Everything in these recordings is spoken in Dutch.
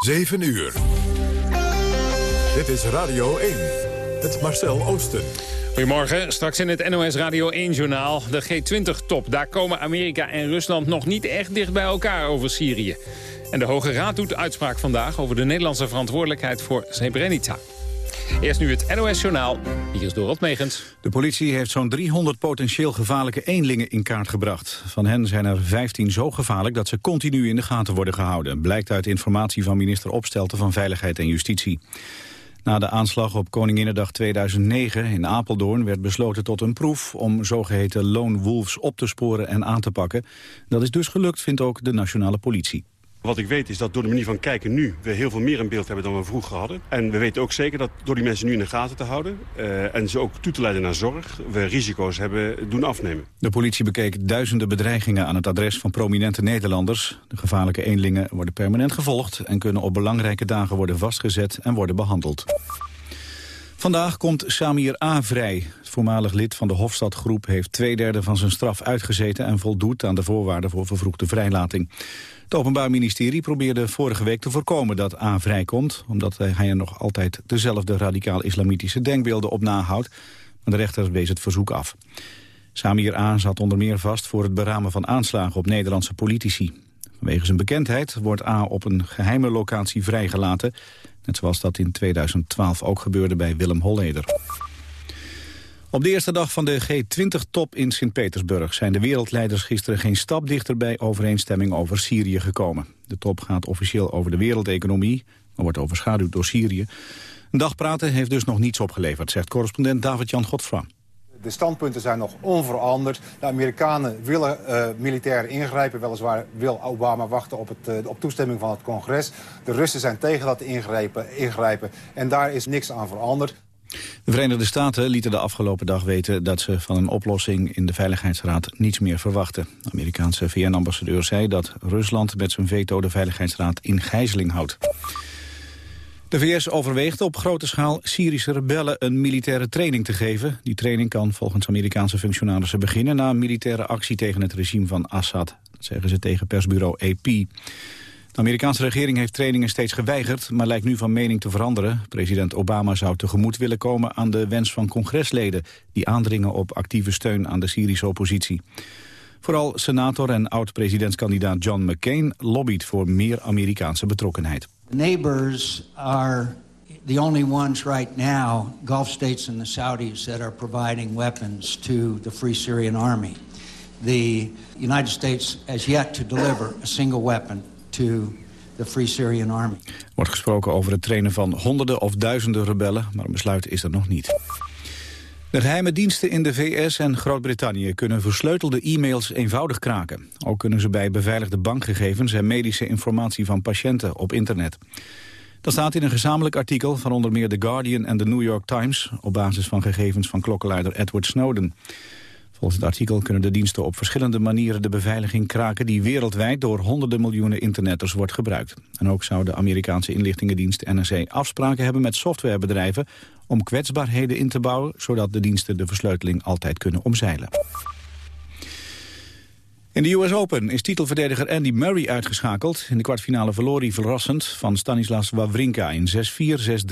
7 uur. Dit is Radio 1. Het Marcel Oosten. Goedemorgen, straks in het NOS Radio 1-journaal. De G20-top, daar komen Amerika en Rusland nog niet echt dicht bij elkaar over Syrië. En de Hoge Raad doet uitspraak vandaag over de Nederlandse verantwoordelijkheid voor Srebrenica. Eerst nu het NOS-journaal. Hier is Dorot Megens. De politie heeft zo'n 300 potentieel gevaarlijke eenlingen in kaart gebracht. Van hen zijn er 15 zo gevaarlijk dat ze continu in de gaten worden gehouden. Blijkt uit informatie van minister Opstelten van Veiligheid en Justitie. Na de aanslag op Koninginnedag 2009 in Apeldoorn werd besloten tot een proef om zogeheten lone wolves op te sporen en aan te pakken. Dat is dus gelukt, vindt ook de nationale politie. Wat ik weet is dat door de manier van kijken nu... we heel veel meer in beeld hebben dan we vroeger hadden. En we weten ook zeker dat door die mensen nu in de gaten te houden... Uh, en ze ook toe te leiden naar zorg... we risico's hebben doen afnemen. De politie bekeek duizenden bedreigingen aan het adres van prominente Nederlanders. De gevaarlijke eenlingen worden permanent gevolgd... en kunnen op belangrijke dagen worden vastgezet en worden behandeld. Vandaag komt Samir A. vrij. Voormalig lid van de Hofstadgroep heeft twee derde van zijn straf uitgezeten... en voldoet aan de voorwaarden voor vervroegde vrijlating. Het Openbaar Ministerie probeerde vorige week te voorkomen dat A vrijkomt... omdat hij er nog altijd dezelfde radicaal-islamitische denkbeelden op nahoudt. Maar de rechter wees het verzoek af. Samir A. zat onder meer vast voor het beramen van aanslagen op Nederlandse politici. Vanwege zijn bekendheid wordt A. op een geheime locatie vrijgelaten... net zoals dat in 2012 ook gebeurde bij Willem Holleder. Op de eerste dag van de G20-top in Sint-Petersburg... zijn de wereldleiders gisteren geen stap dichter bij overeenstemming over Syrië gekomen. De top gaat officieel over de wereldeconomie, maar wordt overschaduwd door Syrië. Een dag praten heeft dus nog niets opgeleverd, zegt correspondent David-Jan Godfra. De standpunten zijn nog onveranderd. De Amerikanen willen uh, militair ingrijpen. Weliswaar wil Obama wachten op, het, uh, op toestemming van het congres. De Russen zijn tegen dat ingrijpen, ingrijpen. En daar is niks aan veranderd. De Verenigde Staten lieten de afgelopen dag weten dat ze van een oplossing in de Veiligheidsraad niets meer verwachten. De Amerikaanse VN-ambassadeur zei dat Rusland met zijn veto de Veiligheidsraad in gijzeling houdt. De VS overweegt op grote schaal Syrische rebellen een militaire training te geven. Die training kan volgens Amerikaanse functionarissen beginnen na een militaire actie tegen het regime van Assad. Dat zeggen ze tegen persbureau AP. De Amerikaanse regering heeft trainingen steeds geweigerd, maar lijkt nu van mening te veranderen. President Obama zou tegemoet willen komen aan de wens van congresleden... die aandringen op actieve steun aan de Syrische oppositie. Vooral senator en oud-presidentskandidaat John McCain lobbyt voor meer Amerikaanse betrokkenheid. neighbors are the only ones right now, Gulf states and the Saudis, that are providing weapons to the Free Syrian Army. The United States has yet to deliver a single weapon to the Free Syrian Army. Wordt gesproken over het trainen van honderden of duizenden rebellen, maar een besluit is er nog niet. De geheime diensten in de VS en Groot-Brittannië kunnen versleutelde e-mails eenvoudig kraken. Ook kunnen ze bij beveiligde bankgegevens en medische informatie van patiënten op internet. Dat staat in een gezamenlijk artikel van onder meer The Guardian en The New York Times... op basis van gegevens van klokkenluider Edward Snowden. Volgens het artikel kunnen de diensten op verschillende manieren de beveiliging kraken... die wereldwijd door honderden miljoenen internetters wordt gebruikt. En ook zou de Amerikaanse inlichtingendienst NSA afspraken hebben met softwarebedrijven... om kwetsbaarheden in te bouwen, zodat de diensten de versleuteling altijd kunnen omzeilen. In de US Open is titelverdediger Andy Murray uitgeschakeld. In de kwartfinale verloor hij verrassend van Stanislas Wawrinka in 6-4, 6-3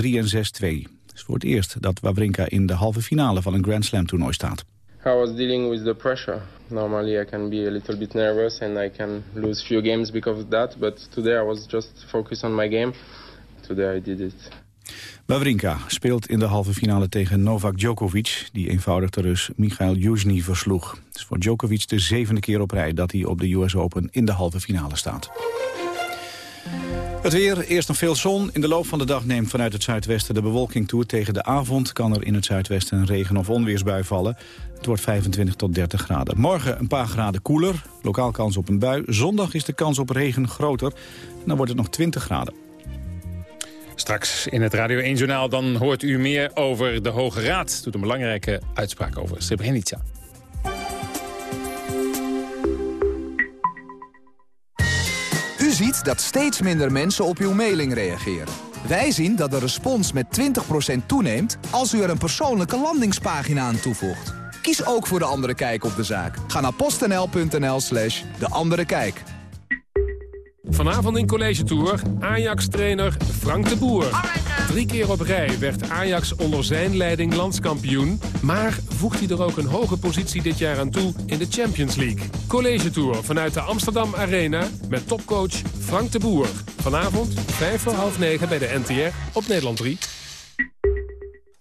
en 6-2. Het is voor het eerst dat Wawrinka in de halve finale van een Grand Slam toernooi staat. I was dealing with the pressure. Normally I can be a little bit nervous and I can lose few games because of that, but today I was just focused on my game. Today I did it. Wawrinka speelt in de halve finale tegen Novak Djokovic... die eenvoudig de Rus Michail Yuzny versloeg. Het is voor Djokovic de zevende keer op rij dat hij op de US Open in de halve finale staat. Het weer, eerst nog veel zon. In de loop van de dag neemt vanuit het zuidwesten de bewolking toe. Tegen de avond kan er in het zuidwesten een regen- of onweersbui vallen. Het wordt 25 tot 30 graden. Morgen een paar graden koeler. Lokaal kans op een bui. Zondag is de kans op regen groter. En dan wordt het nog 20 graden. Straks in het Radio 1-journaal dan hoort u meer over de Hoge Raad. Doet een belangrijke uitspraak over Srebrenica. Ziet dat steeds minder mensen op uw mailing reageren. Wij zien dat de respons met 20% toeneemt als u er een persoonlijke landingspagina aan toevoegt. Kies ook voor De Andere Kijk op de zaak. Ga naar postnl.nl slash De Andere Kijk. Vanavond in College Tour Ajax-trainer Frank de Boer. Drie keer op rij werd Ajax onder zijn leiding landskampioen. Maar voegt hij er ook een hoge positie dit jaar aan toe in de Champions League. College Tour vanuit de Amsterdam Arena met topcoach Frank de Boer. Vanavond vijf voor half negen bij de NTR op Nederland 3.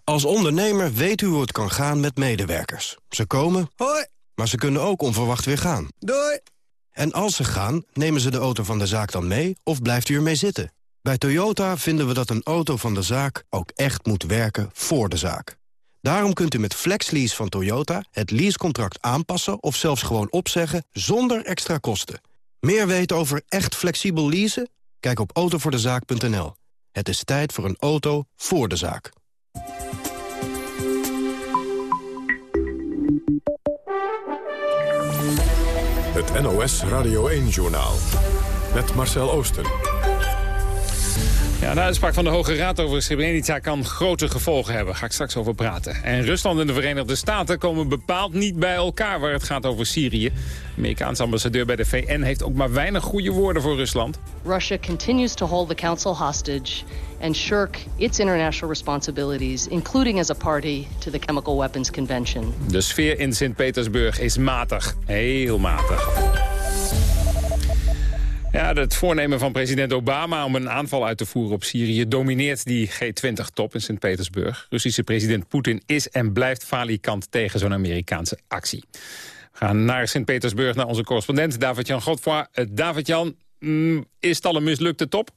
Als ondernemer weet u hoe het kan gaan met medewerkers. Ze komen, hoi, maar ze kunnen ook onverwacht weer gaan. Doei! En als ze gaan, nemen ze de auto van de zaak dan mee of blijft u ermee zitten? Bij Toyota vinden we dat een auto van de zaak ook echt moet werken voor de zaak. Daarom kunt u met FlexLease van Toyota het leasecontract aanpassen... of zelfs gewoon opzeggen zonder extra kosten. Meer weten over echt flexibel leasen? Kijk op autovoordezaak.nl. Het is tijd voor een auto voor de zaak. Het NOS Radio 1-journaal. Met Marcel Oosten. Ja, de uitspraak van de Hoge Raad over Srebrenica kan grote gevolgen hebben. Daar ga ik straks over praten. En Rusland en de Verenigde Staten komen bepaald niet bij elkaar... waar het gaat over Syrië. De Amerikaanse ambassadeur bij de VN heeft ook maar weinig goede woorden voor Rusland. Russia continues to hold the council hostage... and shirk its international responsibilities... including as a party to the Chemical Weapons Convention. De sfeer in Sint-Petersburg is matig. Heel matig. Ja, het voornemen van president Obama om een aanval uit te voeren op Syrië... domineert die G20-top in Sint-Petersburg. Russische president Poetin is en blijft falikant tegen zo'n Amerikaanse actie. We gaan naar Sint-Petersburg, naar onze correspondent David-Jan Godfroy. Uh, David-Jan, mm, is het al een mislukte top?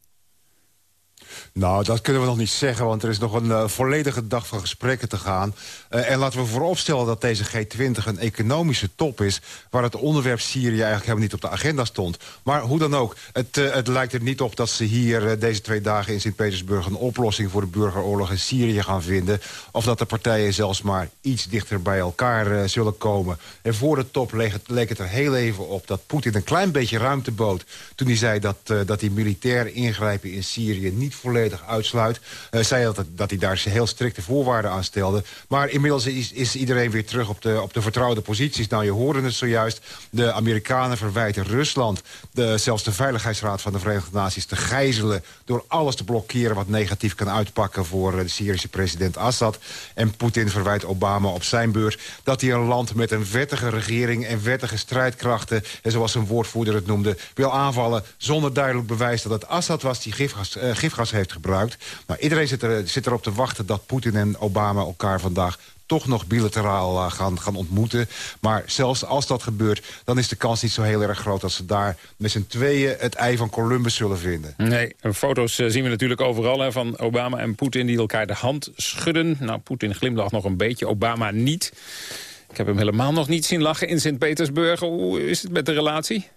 Nou, dat kunnen we nog niet zeggen, want er is nog een uh, volledige dag van gesprekken te gaan. Uh, en laten we vooropstellen dat deze G20 een economische top is... waar het onderwerp Syrië eigenlijk helemaal niet op de agenda stond. Maar hoe dan ook, het, uh, het lijkt er niet op dat ze hier deze twee dagen in Sint-Petersburg... een oplossing voor de burgeroorlog in Syrië gaan vinden. Of dat de partijen zelfs maar iets dichter bij elkaar zullen komen. En voor de top leek het, er heel even op dat Poetin een klein beetje ruimte bood... toen hij zei dat, dat die militair ingrijpen in Syrië niet volledig uitsluit. Uh, zei dat, dat hij daar heel strikte voorwaarden aan stelde. Maar inmiddels is, is iedereen weer terug op de, op de vertrouwde posities. Nou, je hoorde het zojuist. De Amerikanen verwijten Rusland, de, zelfs de Veiligheidsraad van de Verenigde Naties... te gijzelen door alles te blokkeren wat negatief kan uitpakken... voor de Syrische president Assad. En Poetin verwijt Obama op zijn beurt dat hij een land met een wettige regering... en wettige strijdkrachten, en zoals een woordvoerder het noemde... wil aanvallen zonder duidelijk bewijs dat het Assad was die gifgas, gifgas heeft gebruikt. Nou, iedereen zit, er, zit erop te wachten dat Poetin en Obama elkaar vandaag toch nog bilateraal uh, gaan, gaan ontmoeten. Maar zelfs als dat gebeurt, dan is de kans niet zo heel erg groot... dat ze daar met z'n tweeën het ei van Columbus zullen vinden. Nee, foto's uh, zien we natuurlijk overal hè, van Obama en Poetin... die elkaar de hand schudden. Nou, Poetin glimlacht nog een beetje, Obama niet. Ik heb hem helemaal nog niet zien lachen in Sint-Petersburg. Hoe is het met de relatie?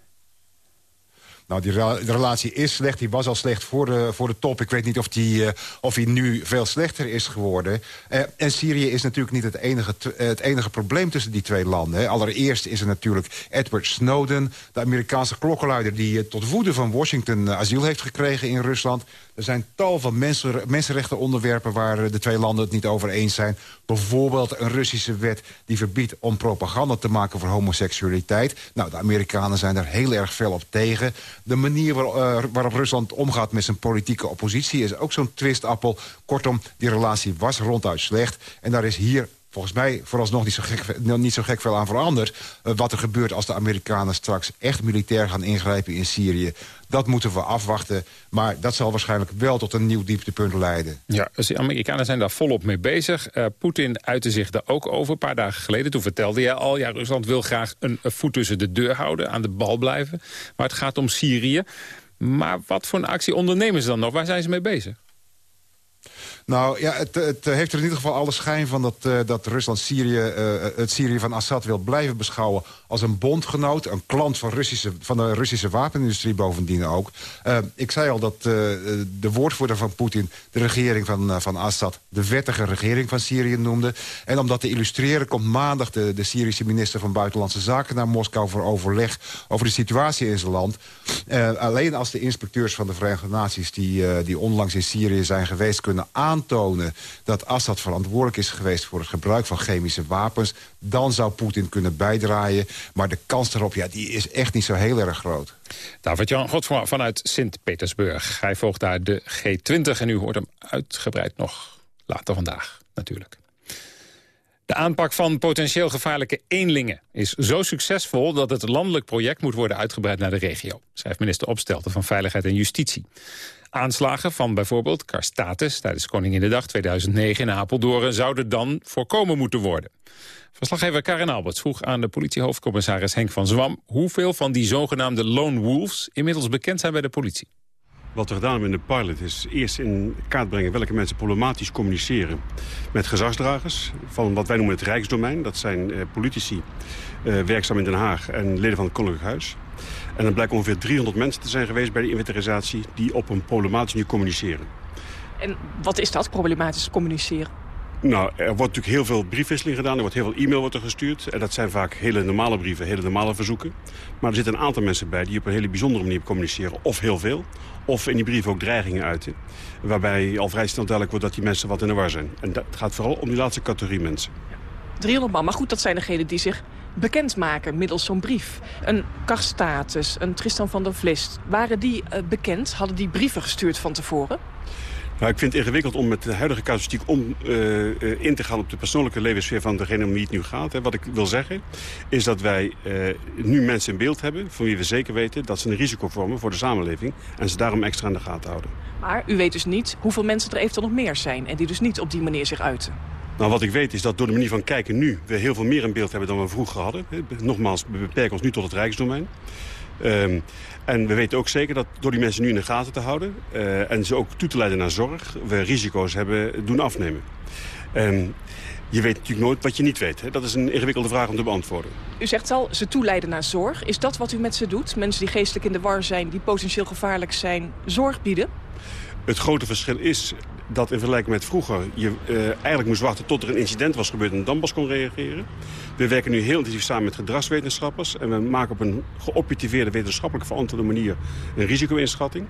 Nou, die relatie is slecht. Die was al slecht voor de, voor de top. Ik weet niet of die, uh, of die nu veel slechter is geworden. Uh, en Syrië is natuurlijk niet het enige, het enige probleem tussen die twee landen. Allereerst is er natuurlijk Edward Snowden... de Amerikaanse klokkenluider die tot woede van Washington asiel heeft gekregen in Rusland. Er zijn tal van mensen, mensenrechtenonderwerpen waar de twee landen het niet over eens zijn. Bijvoorbeeld een Russische wet die verbiedt om propaganda te maken voor homoseksualiteit. Nou, de Amerikanen zijn daar heel erg fel op tegen. De manier uh, waarop Rusland omgaat met zijn politieke oppositie... is ook zo'n twistappel. Kortom, die relatie was ronduit slecht. En daar is hier volgens mij vooralsnog niet zo gek, niet zo gek veel aan veranderd. Uh, wat er gebeurt als de Amerikanen straks echt militair gaan ingrijpen in Syrië. Dat moeten we afwachten. Maar dat zal waarschijnlijk wel tot een nieuw dieptepunt leiden. Ja, dus de Amerikanen zijn daar volop mee bezig. Uh, Poetin uitte zich daar ook over een paar dagen geleden. Toen vertelde hij al, ja, Rusland wil graag een, een voet tussen de deur houden. Aan de bal blijven. Maar het gaat om Syrië. Maar wat voor een actie ondernemen ze dan nog? Waar zijn ze mee bezig? Nou ja, het, het, heeft er in ieder geval alle schijn van dat, uh, dat Rusland Syrië, uh, het Syrië van Assad wil blijven beschouwen als een bondgenoot. Een klant van, Russische, van de Russische wapenindustrie bovendien ook. Uh, ik zei al dat de woordvoerder van Poetin de regering van, van Assad de wettige regering van Syrië noemde. En om dat te illustreren komt maandag de, de Syrische minister van Buitenlandse Zaken naar Moskou voor overleg over de situatie in zijn land. alleen als de inspecteurs van de Verenigde Naties die, die onlangs in Syrië zijn geweest kunnen aan aantonen dat Assad verantwoordelijk is geweest... voor het gebruik van chemische wapens... dan zou Poetin kunnen bijdraaien. Maar de kans daarop ja, die is echt niet zo heel erg groot. David-Jan Godfroy vanuit Sint-Petersburg. Hij volgt daar de G20 en u hoort hem uitgebreid nog later vandaag natuurlijk. De aanpak van potentieel gevaarlijke eenlingen is zo succesvol... dat het landelijk project moet worden uitgebreid naar de regio... schrijft minister Opstelten van Veiligheid en Justitie. Aanslagen van bijvoorbeeld Karstatus tijdens Koninginnedag 2009 in Apeldoorn... zouden dan voorkomen moeten worden. Verslaggever Karin Alberts vroeg aan de politiehoofdcommissaris Henk van Zwam... hoeveel van die zogenaamde lone wolves inmiddels bekend zijn bij de politie. Wat we gedaan hebben in de pilot is eerst in kaart brengen welke mensen problematisch communiceren met gezagsdragers van wat wij noemen het Rijksdomein. Dat zijn eh, politici eh, werkzaam in Den Haag en leden van het Koninklijk Huis. En dan blijkt ongeveer 300 mensen te zijn geweest bij de inventarisatie die op een problematisch manier communiceren. En wat is dat, problematisch communiceren? Nou, er wordt natuurlijk heel veel briefwisseling gedaan. Er wordt heel veel e-mail wordt er gestuurd. En dat zijn vaak hele normale brieven, hele normale verzoeken. Maar er zitten een aantal mensen bij die op een hele bijzondere manier communiceren. Of heel veel. Of in die brief ook dreigingen uiten. Waarbij al vrij snel duidelijk wordt dat die mensen wat in de war zijn. En dat gaat vooral om die laatste categorie mensen. 300 man, maar goed, dat zijn degenen die zich bekendmaken middels zo'n brief. Een Karstatus, een Tristan van der Vlist. Waren die uh, bekend? Hadden die brieven gestuurd van tevoren? Nou, ik vind het ingewikkeld om met de huidige casuïstiek om uh, in te gaan op de persoonlijke levenssfeer van degene om wie het nu gaat. Hè. Wat ik wil zeggen is dat wij uh, nu mensen in beeld hebben van wie we zeker weten dat ze een risico vormen voor de samenleving en ze daarom extra in de gaten houden. Maar u weet dus niet hoeveel mensen er eventueel nog meer zijn en die dus niet op die manier zich uiten. Nou, wat ik weet is dat door de manier van kijken nu we heel veel meer in beeld hebben dan we vroeger hadden. Nogmaals, we beperken ons nu tot het Rijksdomein. Um, en we weten ook zeker dat door die mensen nu in de gaten te houden... Uh, en ze ook toe te leiden naar zorg, we risico's hebben doen afnemen. Um, je weet natuurlijk nooit wat je niet weet. Hè? Dat is een ingewikkelde vraag om te beantwoorden. U zegt al, ze toeleiden naar zorg. Is dat wat u met ze doet? Mensen die geestelijk in de war zijn, die potentieel gevaarlijk zijn, zorg bieden? Het grote verschil is dat in vergelijking met vroeger... je uh, eigenlijk moest wachten tot er een incident was gebeurd... en dan pas kon reageren. We werken nu heel intensief samen met gedragswetenschappers... en we maken op een geobjectiveerde, wetenschappelijk verantwoorde manier... een risico-inschatting.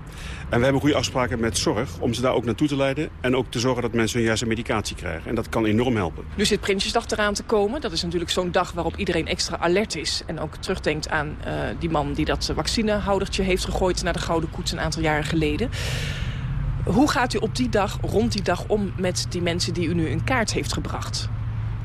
En we hebben goede afspraken met zorg om ze daar ook naartoe te leiden... en ook te zorgen dat mensen hun juiste medicatie krijgen. En dat kan enorm helpen. Nu zit Prinsjesdag eraan te komen. Dat is natuurlijk zo'n dag waarop iedereen extra alert is... en ook terugdenkt aan uh, die man die dat vaccinehoudertje heeft gegooid... naar de Gouden Koets een aantal jaren geleden... Hoe gaat u op die dag, rond die dag, om met die mensen die u nu in kaart heeft gebracht?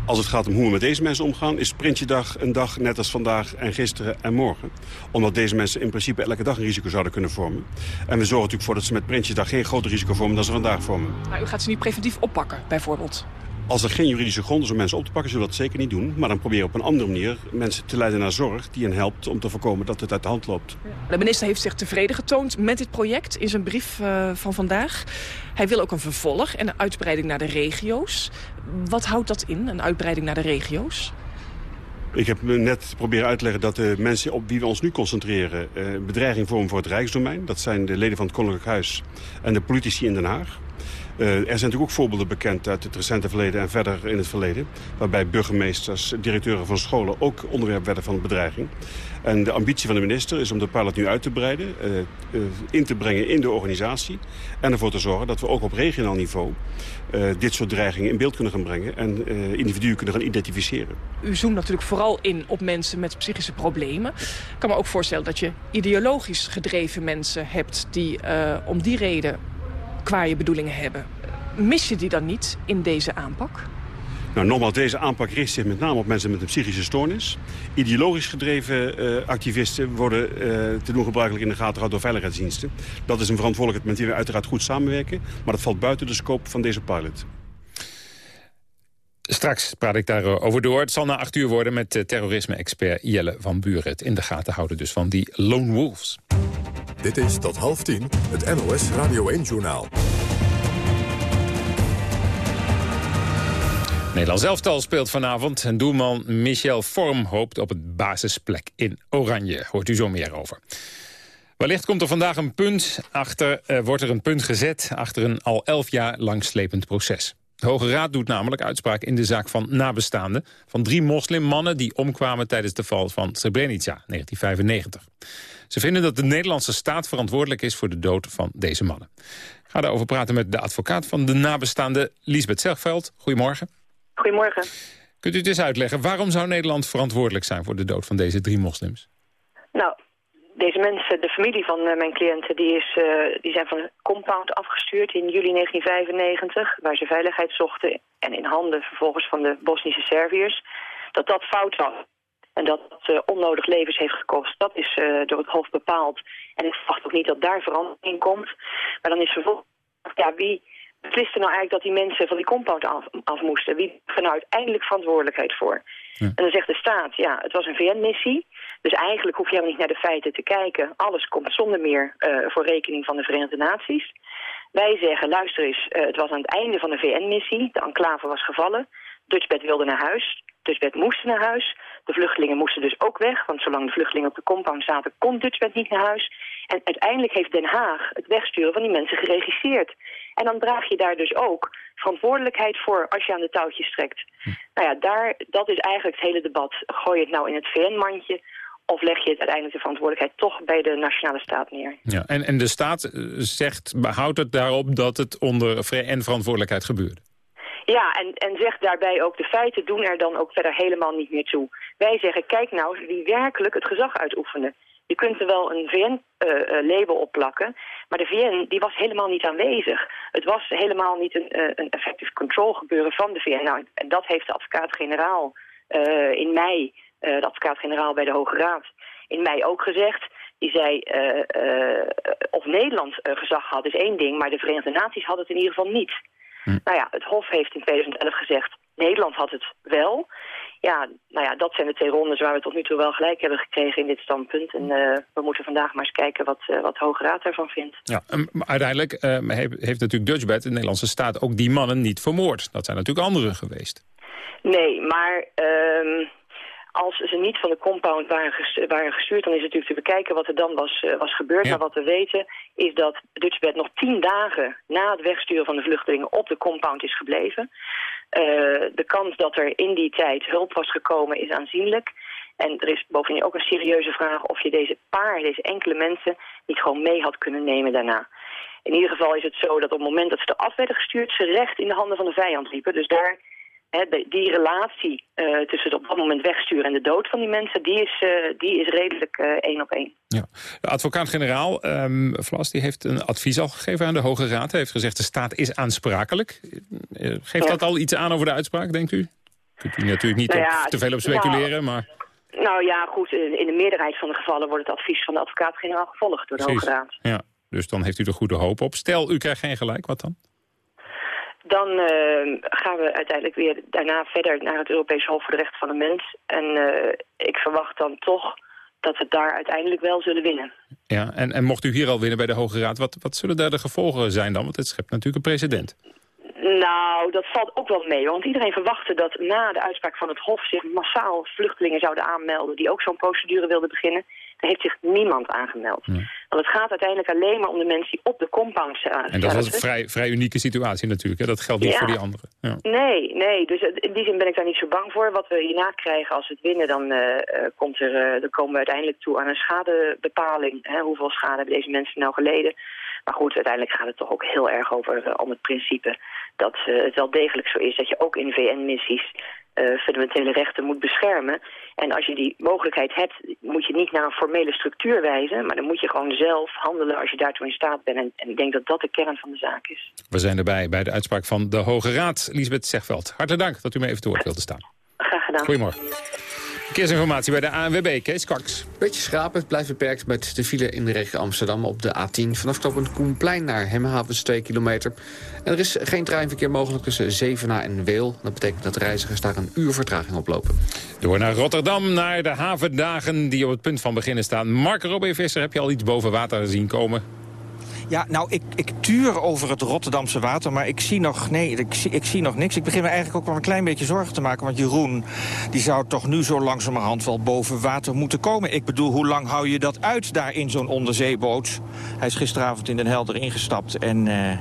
Als het gaat om hoe we met deze mensen omgaan... is Printjedag een dag net als vandaag en gisteren en morgen. Omdat deze mensen in principe elke dag een risico zouden kunnen vormen. En we zorgen natuurlijk voor dat ze met Printjedag geen groter risico vormen... dan ze vandaag vormen. Maar u gaat ze niet preventief oppakken, bijvoorbeeld? Als er geen juridische grond is om mensen op te pakken, zullen we dat zeker niet doen. Maar dan proberen we op een andere manier mensen te leiden naar zorg... die hen helpt om te voorkomen dat het uit de hand loopt. De minister heeft zich tevreden getoond met dit project in zijn brief uh, van vandaag. Hij wil ook een vervolg en een uitbreiding naar de regio's. Wat houdt dat in, een uitbreiding naar de regio's? Ik heb net proberen uit te leggen dat de mensen op wie we ons nu concentreren... Uh, bedreiging vormen voor het Rijksdomein. Dat zijn de leden van het Koninklijk Huis en de politici in Den Haag. Uh, er zijn natuurlijk ook voorbeelden bekend uit het recente verleden en verder in het verleden. Waarbij burgemeesters, directeuren van scholen ook onderwerp werden van bedreiging. En de ambitie van de minister is om de pilot nu uit te breiden, uh, uh, in te brengen in de organisatie. En ervoor te zorgen dat we ook op regionaal niveau dit soort dreigingen in beeld kunnen gaan brengen. En individuen kunnen gaan identificeren. U zoomt natuurlijk vooral in op mensen met psychische problemen. Ik kan me ook voorstellen dat je ideologisch gedreven mensen hebt die om die reden kwaaie bedoelingen hebben. Mis je die dan niet in deze aanpak? Nou, nogmaals, deze aanpak richt zich met name op mensen met een psychische stoornis. Ideologisch gedreven uh, activisten worden uh, te doen gebruikelijk in de gaten gehouden door veiligheidsdiensten. Dat is een verantwoordelijkheid met die we uiteraard goed samenwerken. Maar dat valt buiten de scope van deze pilot. Straks praat ik daarover door. Het zal na acht uur worden met terrorisme-expert Jelle van Buren. Het in de gaten houden dus van die lone wolves. Dit is tot half tien het NOS Radio 1-journaal. Nederland zelftal speelt vanavond. En doelman Michel Vorm hoopt op het basisplek in Oranje. Hoort u zo meer over. Wellicht komt er vandaag een punt achter, uh, wordt er een punt gezet achter een al elf jaar lang slepend proces. De Hoge Raad doet namelijk uitspraak in de zaak van nabestaanden... van drie moslimmannen die omkwamen tijdens de val van Srebrenica, 1995. Ze vinden dat de Nederlandse staat verantwoordelijk is voor de dood van deze mannen. Ik ga daarover praten met de advocaat van de nabestaanden, Lisbeth Zegveld. Goedemorgen. Goedemorgen. Kunt u het eens uitleggen, waarom zou Nederland verantwoordelijk zijn voor de dood van deze drie moslims? Nou, deze mensen, de familie van uh, mijn cliënten, die, is, uh, die zijn van een compound afgestuurd in juli 1995, waar ze veiligheid zochten en in handen vervolgens van de Bosnische Serviërs, dat dat fout was. En dat uh, onnodig levens heeft gekost. Dat is door het Hof bepaald. En ik verwacht ook niet dat daar verandering in komt. Maar dan is vervolgens, ja, wie besliste nou eigenlijk dat die mensen van die compound af, af moesten? Wie heeft er nou uiteindelijk verantwoordelijkheid voor? Ja. En dan zegt de staat, ja, het was een VN-missie. Dus eigenlijk hoef je helemaal niet naar de feiten te kijken. Alles komt zonder meer uh, voor rekening van de Verenigde Naties. Wij zeggen, luister eens, het was aan het einde van de VN-missie. De enclave was gevallen. Dutchbed wilde naar huis. Dutchbed moest naar huis. De vluchtelingen moesten dus ook weg. Want zolang de vluchtelingen op de compound zaten, kon Dutchbed niet naar huis. En uiteindelijk heeft Den Haag het wegsturen van die mensen geregisseerd. En dan draag je daar dus ook verantwoordelijkheid voor als je aan de touwtjes trekt. Hm. Nou ja, daar, dat is eigenlijk het hele debat. Gooi je het nou in het VN-mandje of leg je het uiteindelijk de verantwoordelijkheid toch bij de nationale staat neer? Ja, en, en de staat eh, zegt, houdt het daarop dat het onder VN-verantwoordelijkheid gebeurt? Ja, en, en zegt daarbij ook, de feiten doen er dan ook verder helemaal niet meer toe. Wij zeggen, kijk nou wie werkelijk het gezag uitoefenen. Je kunt er wel een VN-label uh, op plakken, maar de VN die was helemaal niet aanwezig. Het was helemaal niet een, uh, een effective control gebeuren van de VN. Nou, en dat heeft de advocaat-generaal in mei, de advocaat-generaal bij de Hoge Raad, in mei ook gezegd. Die zei, of Nederland gezag had is één ding, maar de Verenigde Naties hadden het in ieder geval niet. Hm. Nou ja, het Hof heeft in 2011 gezegd, Nederland had het wel. Ja, nou ja, dat zijn de twee rondes waar we tot nu toe wel gelijk hebben gekregen in dit standpunt. En uh, we moeten vandaag maar eens kijken wat, uh, wat de Hoge Raad daarvan vindt. Ja, um, uiteindelijk uh, heeft, heeft natuurlijk Dutchbed, de Nederlandse staat, ook die mannen niet vermoord. Dat zijn natuurlijk anderen geweest. Nee, maar um, als ze niet van de compound waren, gestuurd, waren gestuurd dan is het natuurlijk te bekijken wat er dan was, was gebeurd. Ja. Maar wat we weten is dat Dutchbed nog tien dagen na het wegsturen van de vluchtelingen op de compound is gebleven. Uh, de kans dat er in die tijd hulp was gekomen is aanzienlijk. En er is bovendien ook een serieuze vraag of je deze paar, deze enkele mensen, niet gewoon mee had kunnen nemen daarna. In ieder geval is het zo dat op het moment dat ze eraf werden gestuurd, ze recht in de handen van de vijand liepen. Dus daar, die relatie uh, tussen het op dat moment wegsturen en de dood van die mensen, die is, uh, die is redelijk één op één. Ja. De advocaat-generaal um, Vlas die heeft een advies al gegeven aan de Hoge Raad. Hij heeft gezegd de staat is aansprakelijk. Geeft ja. dat al iets aan over de uitspraak, denkt u? Kunt u natuurlijk niet nou ja, op, te veel op speculeren, nou, maar... Nou ja, goed, in de meerderheid van de gevallen wordt het advies van de advocaat-generaal gevolgd door de Precies. Hoge Raad. Ja, dus dan heeft u er goede hoop op. Stel, u krijgt geen gelijk, wat dan? Dan uh, gaan we uiteindelijk weer daarna verder naar het Europees Hof voor de Rechten van de Mens. En uh, ik verwacht dan toch dat we daar uiteindelijk wel zullen winnen. Ja, en, en mocht u hier al winnen bij de Hoge Raad, wat, wat zullen daar de gevolgen zijn dan? Want het schept natuurlijk een precedent. Nou, dat valt ook wel mee. Want iedereen verwachtte dat na de uitspraak van het Hof... zich massaal vluchtelingen zouden aanmelden... die ook zo'n procedure wilden beginnen. Heeft zich niemand aangemeld. Ja. Want het gaat uiteindelijk alleen maar om de mensen die op de compound zaten. En dat is een vrij, vrij unieke situatie natuurlijk. Hè? Dat geldt niet ja. voor die anderen. Ja. Nee, nee. Dus in die zin ben ik daar niet zo bang voor. Wat we hierna krijgen als we het winnen... dan, uh, komt er, uh, dan komen we uiteindelijk toe aan een schadebepaling. Hè? Hoeveel schade hebben deze mensen nou geleden? Maar goed, uiteindelijk gaat het toch ook heel erg over uh, om het principe dat het wel degelijk zo is dat je ook in VN-missies fundamentele rechten moet beschermen. En als je die mogelijkheid hebt, moet je niet naar een formele structuur wijzen, maar dan moet je gewoon zelf handelen als je daartoe in staat bent. En, en ik denk dat dat de kern van de zaak is. We zijn erbij bij de uitspraak van de Hoge Raad. Lisbeth Zegveld, hartelijk dank dat u me even te woord wilde staan. Graag gedaan. Goedemorgen. Verkeersinformatie bij de ANWB, Kees Kwaks. Beetje schrapen, het blijft beperkt met de file in de regio Amsterdam op de A10. Vanaf knooppunt Koenplein naar Hemhavens 2 kilometer. En er is geen treinverkeer mogelijk tussen Zevenaar en Weel. Dat betekent dat reizigers daar een uur vertraging oplopen. Door naar Rotterdam, naar de havendagen die op het punt van beginnen staan. Mark Robin Visser, heb je al iets boven water zien komen? Ja, nou, ik, ik tuur over het Rotterdamse water, maar ik zie nog, nee, ik zie, ik zie nog niks. Ik begin me eigenlijk ook wel een klein beetje zorgen te maken... want Jeroen, die zou toch nu zo langzamerhand wel boven water moeten komen. Ik bedoel, hoe lang hou je dat uit daar in zo'n onderzeeboot? Hij is gisteravond in Den Helder ingestapt en... Uh,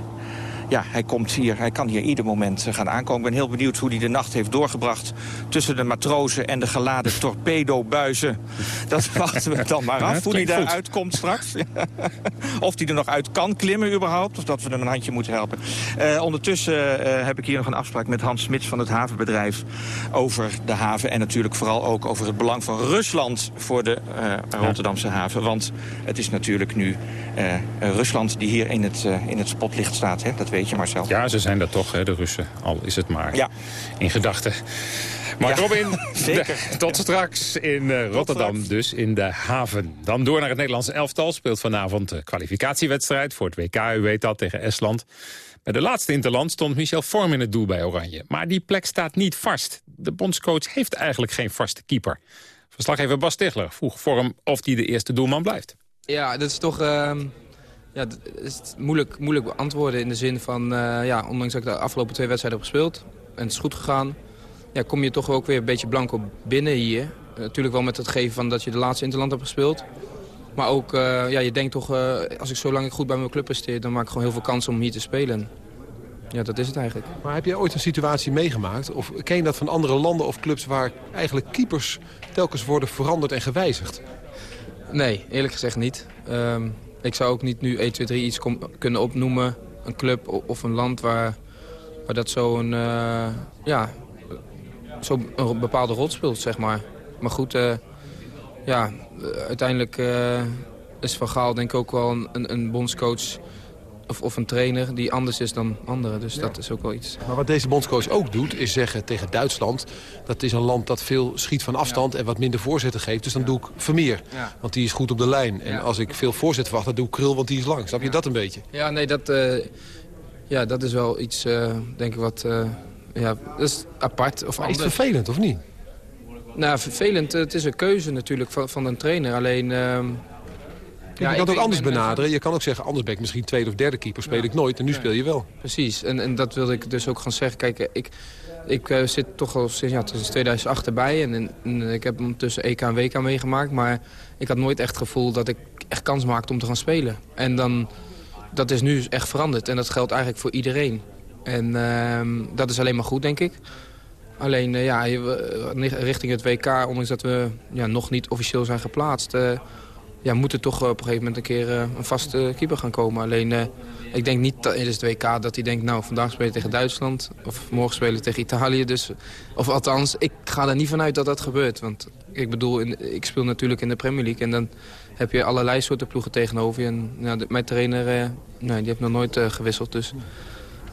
ja, hij komt hier, hij kan hier ieder moment gaan aankomen. Ik ben heel benieuwd hoe hij de nacht heeft doorgebracht... tussen de matrozen en de geladen torpedobuizen. Dat wachten we dan maar af, hoe hij daaruit komt straks. of hij er nog uit kan klimmen überhaupt, of dat we hem een handje moeten helpen. Uh, ondertussen uh, heb ik hier nog een afspraak met Hans Smits van het havenbedrijf... over de haven en natuurlijk vooral ook over het belang van Rusland... voor de uh, Rotterdamse haven. Want het is natuurlijk nu Rusland die hier in het, in het spotlicht staat. Hè? Dat weet Marcel. Ja, ze zijn dat toch, hè, de Russen. Al is het maar ja. in gedachten. Ja, Robin, zeker. tot straks in Rotterdam, dus in de haven. Dan door naar het Nederlandse elftal. Speelt vanavond de kwalificatiewedstrijd voor het WK. U weet dat, tegen Estland. Bij de laatste interland stond Michel Vorm in het doel bij Oranje. Maar die plek staat niet vast. De bondscoach heeft eigenlijk geen vaste keeper. Verslaggever Bas Stigler vroeg Vorm of hij de eerste doelman blijft. Ja, dat is toch... Uh... Ja, dat is moeilijk, moeilijk beantwoorden in de zin van... Uh, ja, ondanks dat ik de afgelopen twee wedstrijden heb gespeeld... en het is goed gegaan... Ja, kom je toch ook weer een beetje blanco binnen hier. natuurlijk wel met het geven van dat je de laatste interland hebt gespeeld. Maar ook, uh, ja, je denkt toch, als ik zo lang goed bij mijn club presteer... dan maak ik gewoon heel veel kans om hier te spelen. Ja, dat is het eigenlijk. Maar heb jij ooit een situatie meegemaakt? Of ken je dat van andere landen of clubs... waar eigenlijk keepers telkens worden veranderd en gewijzigd? Nee, eerlijk gezegd niet. Um, ik zou ook niet nu 1, 2, 3 iets kunnen opnoemen. Een club of een land waar, waar dat zo'n uh, ja, zo een bepaalde rol speelt, zeg maar. Maar goed, uh, ja, uiteindelijk uh, is Van Gaal denk ik ook wel een, een bondscoach of, of een trainer die anders is dan anderen. Dus dat is ook wel iets. Maar wat deze bondscoach ook doet, is zeggen tegen Duitsland... dat is een land dat veel schiet van afstand en wat minder voorzetten geeft. Dus dan doe ik Vermeer, want die is goed op de lijn. En als ik veel voorzet verwacht, dan doe ik Krul, want die is lang. Snap je dat een beetje? Ja, nee, dat, uh, ja, dat is wel iets, uh, denk ik, wat... Uh, ja, dat is apart. Of maar is het vervelend, of niet? Nou, vervelend. Het is een keuze natuurlijk van, van een trainer. Alleen... Ja, je kan het ook anders benaderen. Je kan ook zeggen, anders ben ik misschien tweede of derde keeper. Speel ik nooit en nu speel je wel. Precies, en, en dat wilde ik dus ook gaan zeggen. Kijk, ik, ik uh, zit toch al sinds, ja, sinds 2008 erbij. En, en, ik heb tussen EK en WK meegemaakt. Maar ik had nooit echt het gevoel dat ik echt kans maakte om te gaan spelen. En dan, dat is nu echt veranderd. En dat geldt eigenlijk voor iedereen. En uh, dat is alleen maar goed, denk ik. Alleen, uh, ja, richting het WK, ondanks dat we ja, nog niet officieel zijn geplaatst... Uh, ja, moet er toch op een gegeven moment een keer uh, een vaste keeper gaan komen. Alleen, ik denk niet tijdens het WK dat hij denkt... nou, vandaag spelen tegen Duitsland of morgen spelen tegen Italië. Dus, of althans, ik ga er niet vanuit dat dat gebeurt. Want ik bedoel, in, ik speel natuurlijk in de Premier League... en dan heb je allerlei soorten ploegen tegenover je. En nou, mijn trainer, nee, die heeft nog nooit gewisseld, dus...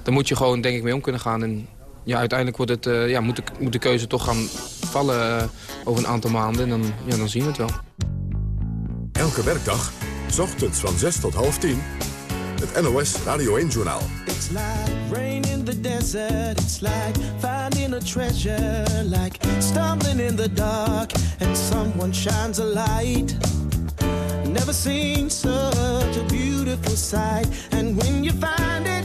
Daar moet je gewoon, denk ik, mee om kunnen gaan. En ja, uiteindelijk wordt het, ja, moet, de, moet de keuze toch gaan vallen over een aantal maanden. En dan, ja, dan zien we het wel. Elke werkdag, s ochtends van 6 tot half 10, het NOS Radio 1-journaal. It's like rain in the desert, it's like finding a treasure, like stumbling in the dark and someone shines a light. Never seen such a beautiful sight, and when you find it,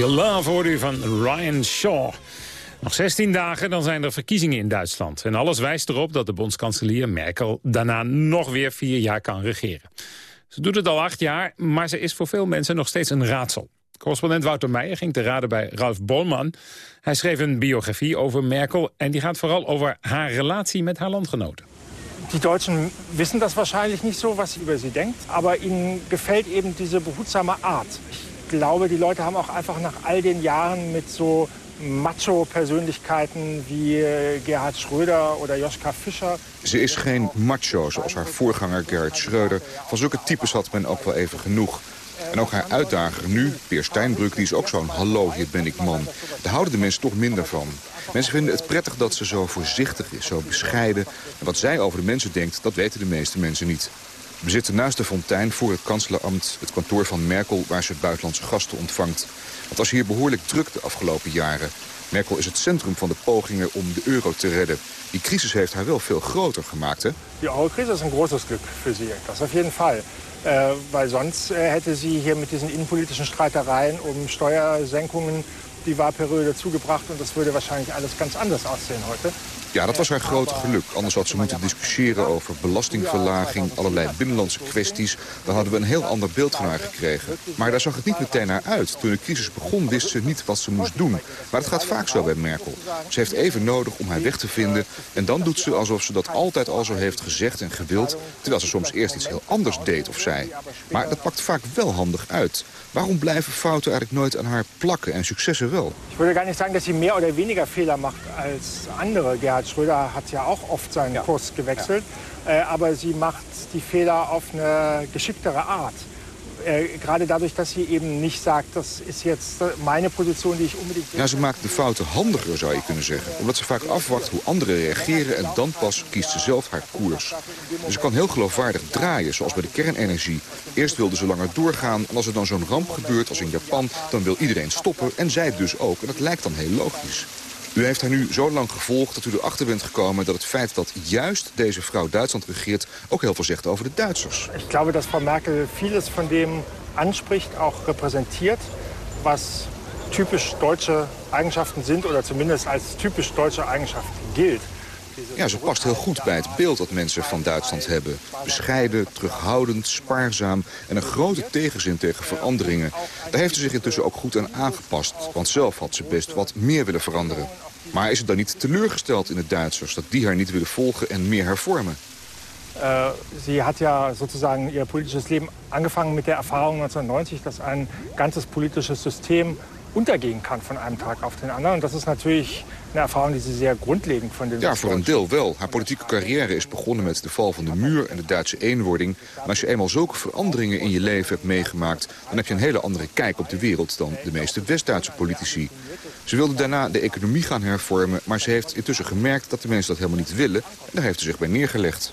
Real Love hoorde u van Ryan Shaw. Nog 16 dagen, dan zijn er verkiezingen in Duitsland. En alles wijst erop dat de bondskanselier Merkel daarna nog weer vier jaar kan regeren. Ze doet het al acht jaar, maar ze is voor veel mensen nog steeds een raadsel. Correspondent Wouter Meijer ging te raden bij Ralf Bolman. Hij schreef een biografie over Merkel en die gaat vooral over haar relatie met haar landgenoten. Die Deutschen wissen das wahrscheinlich nicht so, was sie über sie denkt. Aber ihnen gefällt eben diese behutsame Art. Glaube, die Leute haben auch einfach nach all den Jahren mit so macho-Persönlichkeiten wie äh, Gerhard Schröder oder Joschka Fischer. Ze is geen macho zoals haar voorganger Gerhard Schröder. Van zulke types had men ook wel even genoeg. En ook haar uitdager nu, Peer Steinbrück, die is ook zo'n hallo, hier ben ik man. Daar houden de mensen toch minder van. Mensen vinden het prettig dat ze zo voorzichtig is, zo bescheiden. En wat zij over de mensen denkt, dat weten de meeste mensen niet. We zitten naast de fontein voor het kanselambt, het kantoor van Merkel... waar ze buitenlandse gasten ontvangt. Het was hier behoorlijk druk de afgelopen jaren. Merkel is het centrum van de pogingen om de euro te redden. Die crisis heeft haar wel veel groter gemaakt, hè? Die Euro-Krise ist ein großes Glück für sie, das auf jeden Fall. Äh, weil sonst äh, hätte sie hier mit diesen innenpolitischen Streitereien um Steuersenkungen die Wahlperiode zugebracht und das würde wahrscheinlich alles ganz anders aussehen heute. Ja, dat was haar grote geluk. Anders had ze moeten discussiëren over belastingverlaging, allerlei binnenlandse kwesties. Dan hadden we een heel ander beeld van haar gekregen. Maar daar zag het niet meteen naar uit. Toen de crisis begon wist ze niet wat ze moest doen. Maar het gaat vaak zo bij Merkel. Ze heeft even nodig om haar weg te vinden. En dan doet ze alsof ze dat altijd al zo heeft gezegd en gewild. Terwijl ze soms eerst iets heel anders deed of zei. Maar dat pakt vaak wel handig uit. Waarom blijven fouten eigenlijk nooit aan haar plakken en successen wel? Ich würde gar nicht sagen, dass sie mehr oder weniger Fehler macht als andere. Gerhard Schröder hat ja auch oft seinen Kurs gewechselt. Äh, aber sie macht die Fehler auf eine geschicktere Art. Äh, gerade dadurch, dass sie eben nicht sagt, das ist jetzt meine Position, die ich unbedingt... Ja, ze maakt de fouten handiger, zou je kunnen zeggen. Omdat ze vaak afwacht hoe anderen reageren en dan pas kiest ze zelf haar koers. Dus ze kan heel geloofwaardig draaien, zoals bij de kernenergie. Eerst wilde ze langer doorgaan en als er dan zo'n ramp gebeurt als in Japan... dan wil iedereen stoppen en zij dus ook. En dat lijkt dan heel logisch. U heeft haar nu zo lang gevolgd dat u erachter bent gekomen... dat het feit dat juist deze vrouw Duitsland regeert... ook heel veel zegt over de Duitsers. Ich glaube, dass Frau Merkel vieles von dem anspricht, auch repräsentiert, was typisch deutsche Eigenschaften sind oder zumindest als typisch deutsche Eigenschaften gilt. Ja, ze past heel goed bij het beeld dat mensen van Duitsland hebben. Bescheiden, terughoudend, spaarzaam en een grote tegenzin tegen veranderingen. Daar heeft ze zich intussen ook goed aan aangepast. Want zelf had ze best wat meer willen veranderen. Maar is het dan niet teleurgesteld in de Duitsers dat die haar niet willen volgen en meer hervormen? Äh, sie hat ja sozusagen ihr politisches Leben angefangen mit der Erfahrung 1990, dass ein ganzes politisches System untergehen kann von einem Tag auf den anderen. Und das ist natürlich eine Erfahrung die sie sehr grundlegend von den Ja, voor een deel wel. Haar politieke carrière is begonnen met de val van de muur en de Duitse eenwording. Maar als je eenmaal zulke veranderingen in je leven hebt meegemaakt... dan heb je een hele andere kijk op de wereld dan de meeste West-Duitse politici. Ze wilde daarna de economie gaan hervormen... maar ze heeft intussen gemerkt dat de mensen dat helemaal niet willen. En daar heeft ze zich bij neergelegd.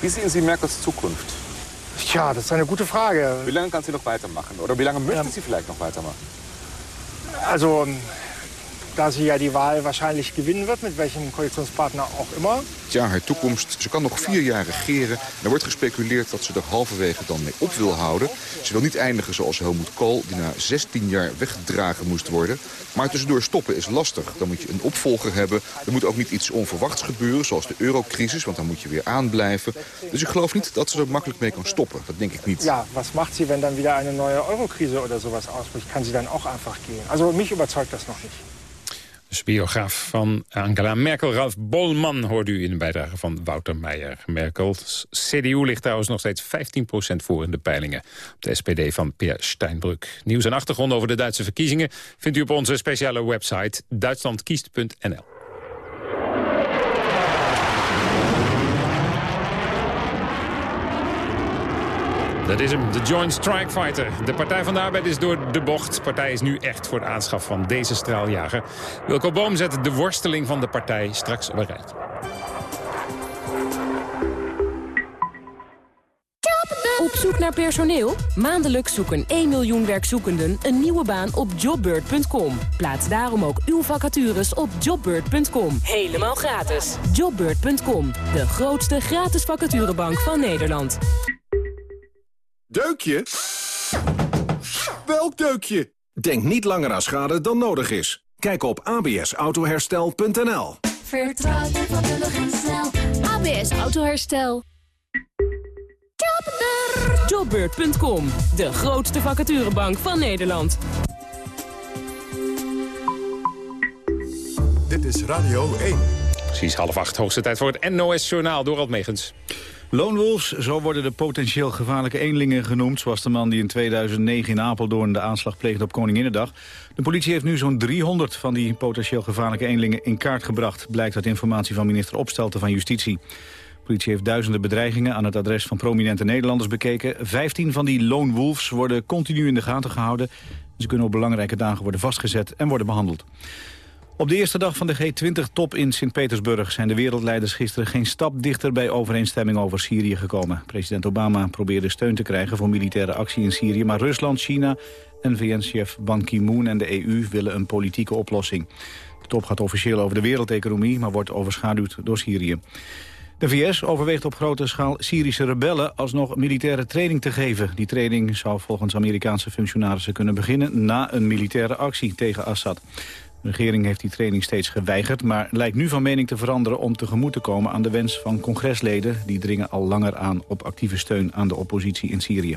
Wie sehen Sie Merkels Zukunft? Ja, das ist eine gute Frage. Wie lange kann sie noch weitermachen? Oder wie lange möchte sie vielleicht noch weitermachen? Also, da sie ja die Wahl wahrscheinlich gewinnen wird, mit welchem Koalitionspartner auch immer. Ja, haar toekomst. Ze kan nog vier jaar regeren. Er wordt gespeculeerd dat ze er halverwege dan mee op wil houden. Ze wil niet eindigen zoals Helmut Kool, die na 16 jaar weggedragen moest worden. Maar tussendoor stoppen is lastig. Dan moet je een opvolger hebben. Er moet ook niet iets onverwachts gebeuren, zoals de eurocrisis, want dan moet je weer aanblijven. Dus ik geloof niet dat ze er makkelijk mee kan stoppen. Dat denk ik niet. Ja, was macht sie, wenn dann wieder eine neue Eurokrise oder sowas ausbricht? Kann sie dann auch einfach gehen? Also mich überzeugt das noch nicht. Dus biograaf van Angela Merkel, Ralf Bolman, hoorde u in de bijdrage van Wouter Meijer. Merkel's CDU ligt trouwens nog steeds 15% voor in de peilingen. Op de SPD van Peer Steinbrück. Nieuws en achtergronden over de Duitse verkiezingen vindt u op onze speciale website duitslandkiest.nl. Dat is hem, de Joint Strike Fighter. De Partij van de Arbeid is door de bocht. De partij is nu echt voor de aanschaf van deze straaljager. Wilco Boom zet de worsteling van de partij straks op een rijtje. Op zoek naar personeel? Maandelijks zoeken 1 miljoen werkzoekenden een nieuwe baan op jobbird.com. Plaats daarom ook uw vacatures op jobbird.com. Helemaal gratis. Jobbird.com, de grootste gratis vacaturebank van Nederland. Deukje? Welk deukje? Denk niet langer aan schade dan nodig is. Kijk op absautoherstel.nl. Vertrouw je vakkundig en snel. ABS Autoherstel. Jobbeurt.com, de grootste vacaturebank van Nederland. Dit is Radio 1. Precies half acht, hoogste tijd voor het NOS-journaal. Dorald Megens. Loonwolves, zo worden de potentieel gevaarlijke eenlingen genoemd... zoals de man die in 2009 in Apeldoorn de aanslag pleegde op Koninginnedag. De politie heeft nu zo'n 300 van die potentieel gevaarlijke eenlingen in kaart gebracht... blijkt uit informatie van minister Opstelten van Justitie. De politie heeft duizenden bedreigingen aan het adres van prominente Nederlanders bekeken. 15 van die lone wolves worden continu in de gaten gehouden. Ze kunnen op belangrijke dagen worden vastgezet en worden behandeld. Op de eerste dag van de G20-top in Sint-Petersburg zijn de wereldleiders gisteren geen stap dichter bij overeenstemming over Syrië gekomen. President Obama probeerde steun te krijgen voor militaire actie in Syrië, maar Rusland, China en VN-chef Ban Ki-moon en de EU willen een politieke oplossing. De top gaat officieel over de wereldeconomie, maar wordt overschaduwd door Syrië. De VS overweegt op grote schaal Syrische rebellen alsnog militaire training te geven. Die training zou volgens Amerikaanse functionarissen kunnen beginnen na een militaire actie tegen Assad. De regering heeft die training steeds geweigerd, maar lijkt nu van mening te veranderen om tegemoet te komen aan de wens van congresleden. Die dringen al langer aan op actieve steun aan de oppositie in Syrië.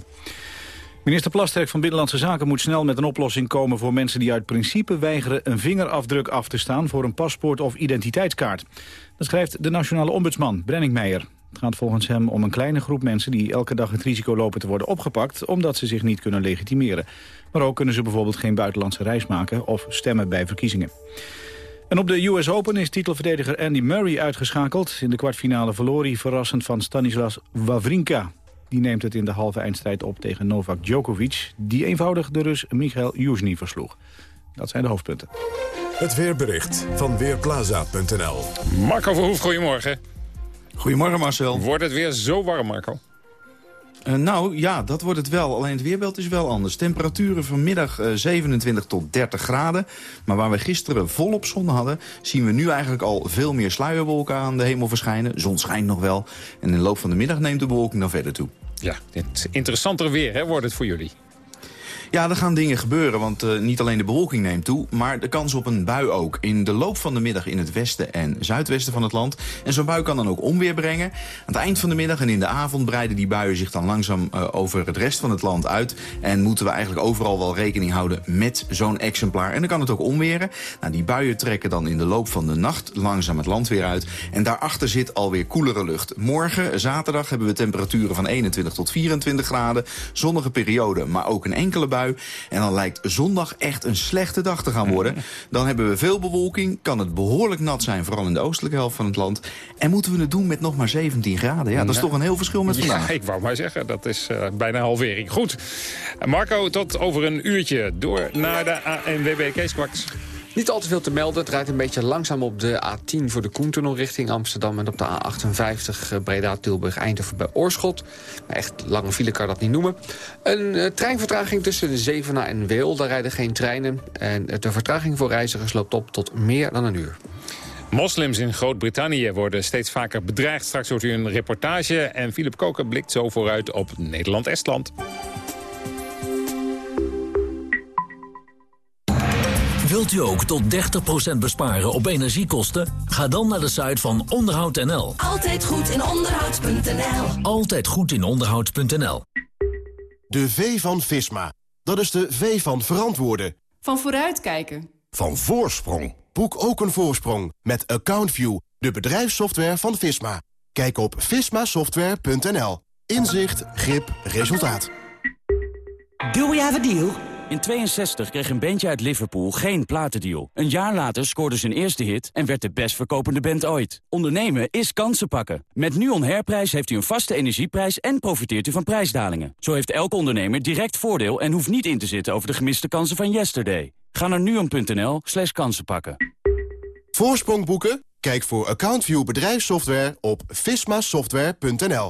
Minister Plasterk van Binnenlandse Zaken moet snel met een oplossing komen voor mensen die uit principe weigeren een vingerafdruk af te staan voor een paspoort of identiteitskaart. Dat schrijft de nationale ombudsman, Brenning Meijer. Het gaat volgens hem om een kleine groep mensen die elke dag het risico lopen te worden opgepakt omdat ze zich niet kunnen legitimeren. Maar ook kunnen ze bijvoorbeeld geen buitenlandse reis maken of stemmen bij verkiezingen. En op de US Open is titelverdediger Andy Murray uitgeschakeld. In de kwartfinale verloor hij verrassend van Stanislas Wawrinka. Die neemt het in de halve eindstrijd op tegen Novak Djokovic... die eenvoudig de Rus Michael Yuzny versloeg. Dat zijn de hoofdpunten. Het weerbericht van Weerplaza.nl. Marco Verhoef, goedemorgen. Goedemorgen Marcel. Wordt het weer zo warm, Marco? Uh, nou ja, dat wordt het wel. Alleen het weerbeeld is wel anders. Temperaturen vanmiddag uh, 27 tot 30 graden. Maar waar we gisteren volop zon hadden... zien we nu eigenlijk al veel meer sluierwolken aan de hemel verschijnen. Zon schijnt nog wel. En in de loop van de middag neemt de bewolking dan verder toe. Ja, het interessanter weer hè, wordt het voor jullie. Ja, er gaan dingen gebeuren, want uh, niet alleen de bewolking neemt toe... maar de kans op een bui ook. In de loop van de middag in het westen en zuidwesten van het land. En zo'n bui kan dan ook onweer brengen. Aan het eind van de middag en in de avond breiden die buien zich dan langzaam uh, over het rest van het land uit. En moeten we eigenlijk overal wel rekening houden met zo'n exemplaar. En dan kan het ook onweren. Nou, die buien trekken dan in de loop van de nacht langzaam het land weer uit. En daarachter zit alweer koelere lucht. Morgen, zaterdag, hebben we temperaturen van 21 tot 24 graden. Zonnige periode, maar ook een enkele bui. En dan lijkt zondag echt een slechte dag te gaan worden. Dan hebben we veel bewolking, kan het behoorlijk nat zijn... vooral in de oostelijke helft van het land. En moeten we het doen met nog maar 17 graden. Ja, dat is toch een heel verschil met vandaag. Ja, ik wou maar zeggen, dat is eh, bijna halvering. Goed, Marco, tot over een uurtje. Door naar de ANWB Kees Kwaks. Niet al te veel te melden. Het rijdt een beetje langzaam op de A10 voor de Koentunnel richting Amsterdam... en op de A58 eh, Breda-Tilburg-Eindhoven bij Oorschot. Echt lange file kan dat niet noemen. Een eh, treinvertraging tussen Zevenaar en Weel. Daar rijden geen treinen. En de vertraging voor reizigers loopt op tot meer dan een uur. Moslims in Groot-Brittannië worden steeds vaker bedreigd. Straks hoort u een reportage. En Philip Koker blikt zo vooruit op Nederland-Estland. Wilt u ook tot 30% besparen op energiekosten? Ga dan naar de site van onderhoud.nl. Altijd goed in onderhoud.nl. Altijd goed in onderhoud.nl. De V van Visma. Dat is de V van verantwoorden. Van vooruitkijken. Van voorsprong. Boek ook een voorsprong met AccountView, de bedrijfssoftware van Visma. Kijk op vismasoftware.nl. Inzicht, grip, resultaat. Do we have a deal? In 62 kreeg een bandje uit Liverpool geen platendeal. Een jaar later scoorde zijn eerste hit en werd de best verkopende band ooit. Ondernemen is kansen pakken. Met NUON Herprijs heeft u een vaste energieprijs en profiteert u van prijsdalingen. Zo heeft elke ondernemer direct voordeel en hoeft niet in te zitten over de gemiste kansen van yesterday. Ga naar nuon.nl slash kansen pakken. Voorsprong boeken? Kijk voor AccountView bedrijfssoftware op vismasoftware.nl.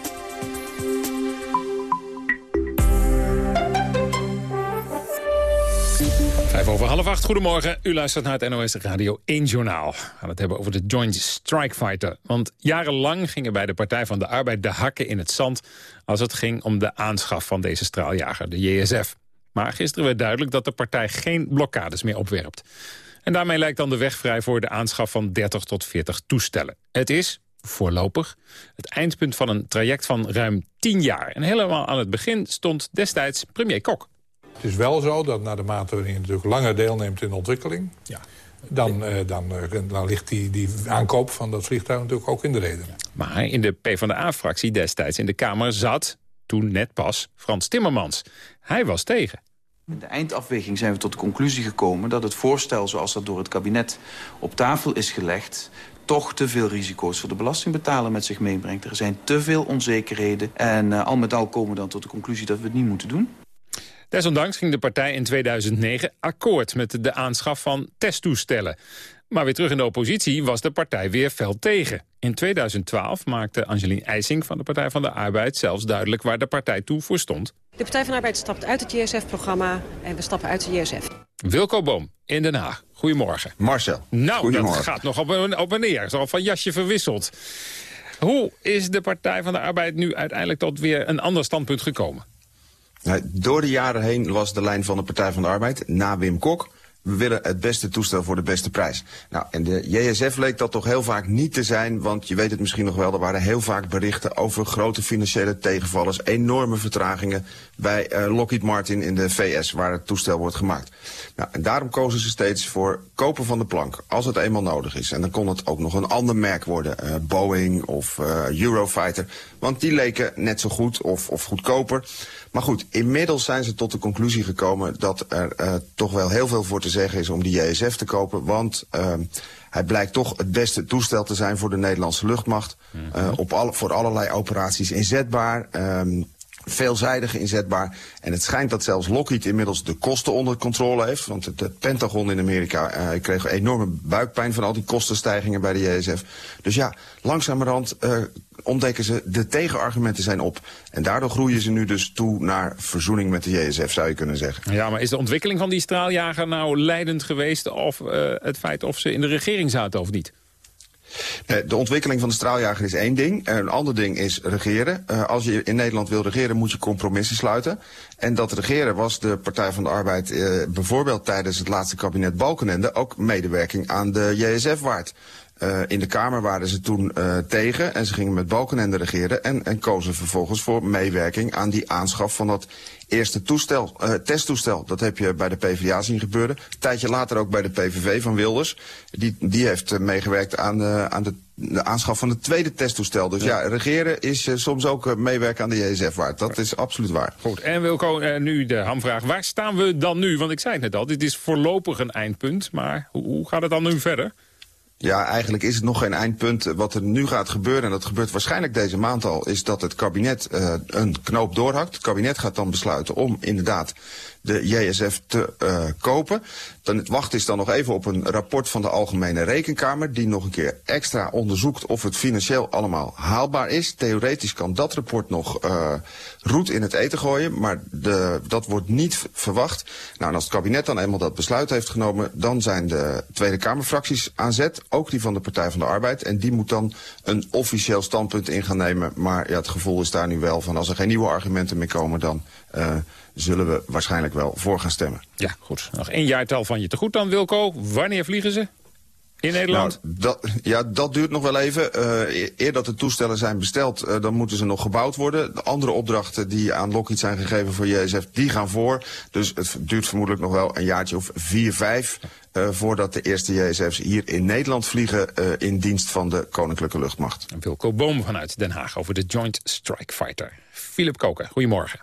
Vijf over half acht, goedemorgen. U luistert naar het NOS Radio 1 Journaal. We gaan het hebben over de Joint Strike Fighter. Want jarenlang gingen bij de Partij van de Arbeid de hakken in het zand... als het ging om de aanschaf van deze straaljager, de JSF. Maar gisteren werd duidelijk dat de partij geen blokkades meer opwerpt. En daarmee lijkt dan de weg vrij voor de aanschaf van 30 tot 40 toestellen. Het is, voorlopig, het eindpunt van een traject van ruim 10 jaar. En helemaal aan het begin stond destijds premier Kok. Het is wel zo dat naarmate wanneer je natuurlijk langer deelneemt in de ontwikkeling... Ja. Dan, eh, dan, eh, dan ligt die, die aankoop van dat vliegtuig natuurlijk ook in de reden. Maar in de PvdA-fractie destijds in de Kamer zat, toen net pas, Frans Timmermans. Hij was tegen. In de eindafweging zijn we tot de conclusie gekomen dat het voorstel zoals dat door het kabinet op tafel is gelegd toch te veel risico's voor de belastingbetaler met zich meebrengt. Er zijn te veel onzekerheden. En uh, al met al komen we dan tot de conclusie dat we het niet moeten doen. Desondanks ging de partij in 2009 akkoord met de aanschaf van testtoestellen. Maar weer terug in de oppositie was de partij weer fel tegen. In 2012 maakte Angelien IJsing van de Partij van de Arbeid zelfs duidelijk waar de partij toe voor stond. De Partij van de Arbeid stapt uit het JSF-programma en we stappen uit de JSF. Wilco Boom in Den Haag. Goedemorgen. Marcel. Nou, dat gaat nog op en, op en neer. Zo van jasje verwisseld. Hoe is de Partij van de Arbeid nu uiteindelijk tot weer een ander standpunt gekomen? Door de jaren heen was de lijn van de Partij van de Arbeid, na Wim Kok we willen het beste toestel voor de beste prijs. Nou, en de JSF leek dat toch heel vaak niet te zijn, want je weet het misschien nog wel, er waren heel vaak berichten over grote financiële tegenvallers, enorme vertragingen bij uh, Lockheed Martin in de VS, waar het toestel wordt gemaakt. Nou, en daarom kozen ze steeds voor kopen van de plank, als het eenmaal nodig is. En dan kon het ook nog een ander merk worden, uh, Boeing of uh, Eurofighter, want die leken net zo goed of, of goedkoper. Maar goed, inmiddels zijn ze tot de conclusie gekomen dat er uh, toch wel heel veel voor te zeggen is om die JSF te kopen. Want uh, hij blijkt toch het beste toestel te zijn voor de Nederlandse luchtmacht. Uh, op alle, voor allerlei operaties inzetbaar. Um, veelzijdig inzetbaar. En het schijnt dat zelfs Lockheed inmiddels de kosten onder controle heeft. Want het, Pentagon in Amerika uh, kreeg enorme buikpijn van al die kostenstijgingen bij de JSF. Dus ja, langzamerhand uh, ontdekken ze de tegenargumenten zijn op. En daardoor groeien ze nu dus toe naar verzoening met de JSF, zou je kunnen zeggen. Ja, maar is de ontwikkeling van die straaljager nou leidend geweest... of uh, het feit of ze in de regering zaten of niet? De ontwikkeling van de straaljager is één ding. Een ander ding is regeren. Uh, als je in Nederland wil regeren, moet je compromissen sluiten. En dat regeren was de Partij van de Arbeid uh, bijvoorbeeld tijdens het laatste kabinet Balkenende ook medewerking aan de JSF waard. Uh, in de Kamer waren ze toen uh, tegen en ze gingen met Balkenende regeren en, en kozen vervolgens voor meewerking aan die aanschaf van dat eerste toestel, uh, testtoestel. Dat heb je bij de PvdA zien gebeuren. Een tijdje later ook bij de PVV van Wilders. Die, die heeft meegewerkt aan, de, aan de, de aanschaf van het tweede testtoestel. Dus ja, ja regeren is soms ook meewerken aan de JSF waard. Dat is absoluut waar. Goed, en Wilco, nu de hamvraag. Waar staan we dan nu? Want ik zei het net al, dit is voorlopig een eindpunt. Maar hoe, hoe gaat het dan nu verder? Ja, eigenlijk is het nog geen eindpunt. Wat er nu gaat gebeuren, en dat gebeurt waarschijnlijk deze maand al... is dat het kabinet uh, een knoop doorhakt. Het kabinet gaat dan besluiten om inderdaad de JSF te uh, kopen. Dan, het wachten is dan nog even op een rapport van de Algemene Rekenkamer... die nog een keer extra onderzoekt of het financieel allemaal haalbaar is. Theoretisch kan dat rapport nog uh, roet in het eten gooien... maar de, dat wordt niet verwacht. Nou, en als het kabinet dan eenmaal dat besluit heeft genomen... dan zijn de Tweede Kamerfracties aan zet, ook die van de Partij van de Arbeid... en die moet dan een officieel standpunt in gaan nemen. Maar ja, het gevoel is daar nu wel van... als er geen nieuwe argumenten meer komen, dan... Uh, zullen we waarschijnlijk wel voor gaan stemmen. Ja, goed. Nog één jaartal van je te goed dan, Wilco. Wanneer vliegen ze? In Nederland? Nou, dat, ja, dat duurt nog wel even. Uh, eer dat de toestellen zijn besteld, uh, dan moeten ze nog gebouwd worden. De andere opdrachten die aan Lockheed zijn gegeven voor JSF, die gaan voor. Dus het duurt vermoedelijk nog wel een jaartje of vier, vijf... Uh, voordat de eerste JSF's hier in Nederland vliegen in dienst van de Koninklijke Luchtmacht. Wilco Boom vanuit Den Haag over de Joint Strike Fighter. Philip Koker, goedemorgen.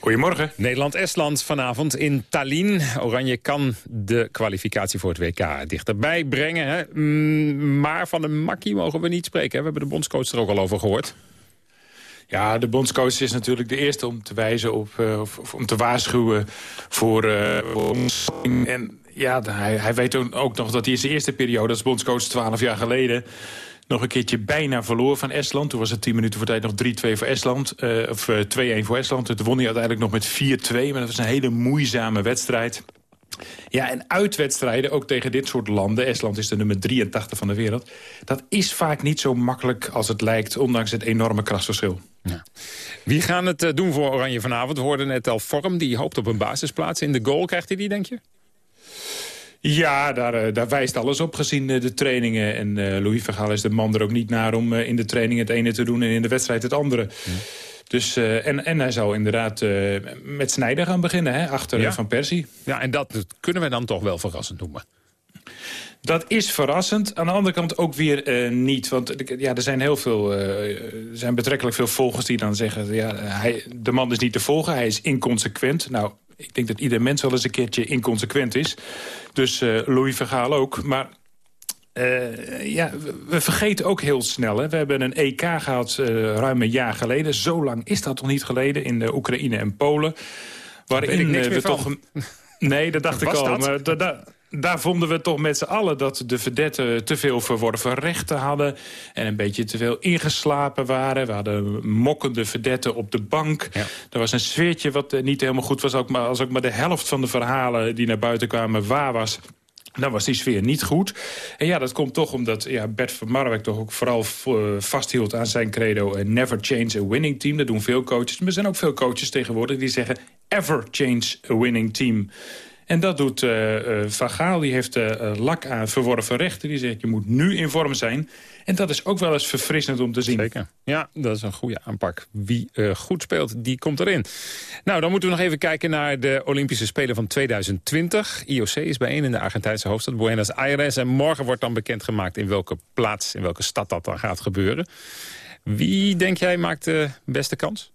Goedemorgen. Nederland-Estland vanavond in Tallinn. Oranje kan de kwalificatie voor het WK dichterbij brengen. Hè? Mm, maar van de makkie mogen we niet spreken. Hè? We hebben de bondscoach er ook al over gehoord. Ja, de bondscoach is natuurlijk de eerste om te wijzen op, uh, of, om te waarschuwen voor uh, ons. En Ja, hij, hij weet ook nog dat hij in zijn eerste periode als bondscoach 12 jaar geleden nog een keertje bijna verloor van Estland. Toen was het 10 minuten voor tijd nog 3-2 voor Estland. Uh, of uh, 2-1 voor Estland. Toen won hij uiteindelijk nog met 4-2. Maar dat was een hele moeizame wedstrijd. Ja, en uitwedstrijden, ook tegen dit soort landen... Estland is de nummer 83 van de wereld... dat is vaak niet zo makkelijk als het lijkt... ondanks het enorme krasverschil. Ja. Wie gaan het uh, doen voor Oranje vanavond? We hoorden net al Vorm, die hoopt op een basisplaats. In de goal krijgt hij die, denk je? Ja, daar, uh, daar wijst alles op gezien uh, de trainingen. En Louis Vergaal is de man er ook niet naar om in de training het ene te doen... en in de wedstrijd het andere. Ja. Dus, uh, en, en hij zou inderdaad met Snijder gaan beginnen, hè, achter ja. Van Persie. Ja, en dat kunnen we dan toch wel verrassend noemen. Dat is verrassend. Aan de andere kant ook weer uh, niet. Want ja, er zijn heel veel, er zijn betrekkelijk veel volgers die dan zeggen... Ja, hij, de man is niet te volgen, hij is inconsequent. Nou, ik denk dat ieder mens wel eens een keertje inconsequent is. Dus Louis Vergaal ook. Maar uh, ja, we vergeten ook heel snel. Hè. We hebben een EK gehad uh, ruim een jaar geleden. Zo lang is dat nog niet geleden in de Oekraïne en Polen. Waarin uh, we toch... Nee, dat dacht ik al. Dat? Maar da, da, daar vonden we toch met z'n allen dat de verdetten te veel verworven rechten hadden. En een beetje te veel ingeslapen waren. We hadden mokkende verdetten op de bank. Ja. Er was een sfeertje wat niet helemaal goed was. Ook maar, als ook maar de helft van de verhalen die naar buiten kwamen waar was dan was die sfeer niet goed. En ja, dat komt toch omdat ja, Bert van Marwijk toch ook vooral vasthield aan zijn credo... Uh, never change a winning team. Dat doen veel coaches. Maar er zijn ook veel coaches tegenwoordig die zeggen... ever change a winning team. En dat doet uh. Die heeft uh, lak aan verworven rechten. Die zegt, je moet nu in vorm zijn. En dat is ook wel eens verfrissend om te zien. Zeker. Ja, dat is een goede aanpak. Wie goed speelt, die komt erin. Nou, dan moeten we nog even kijken naar de Olympische Spelen van 2020. IOC is bijeen in de Argentijnse hoofdstad Buenos Aires. En morgen wordt dan bekendgemaakt in welke plaats, in welke stad dat dan gaat gebeuren. Wie, denk jij, maakt de beste kans?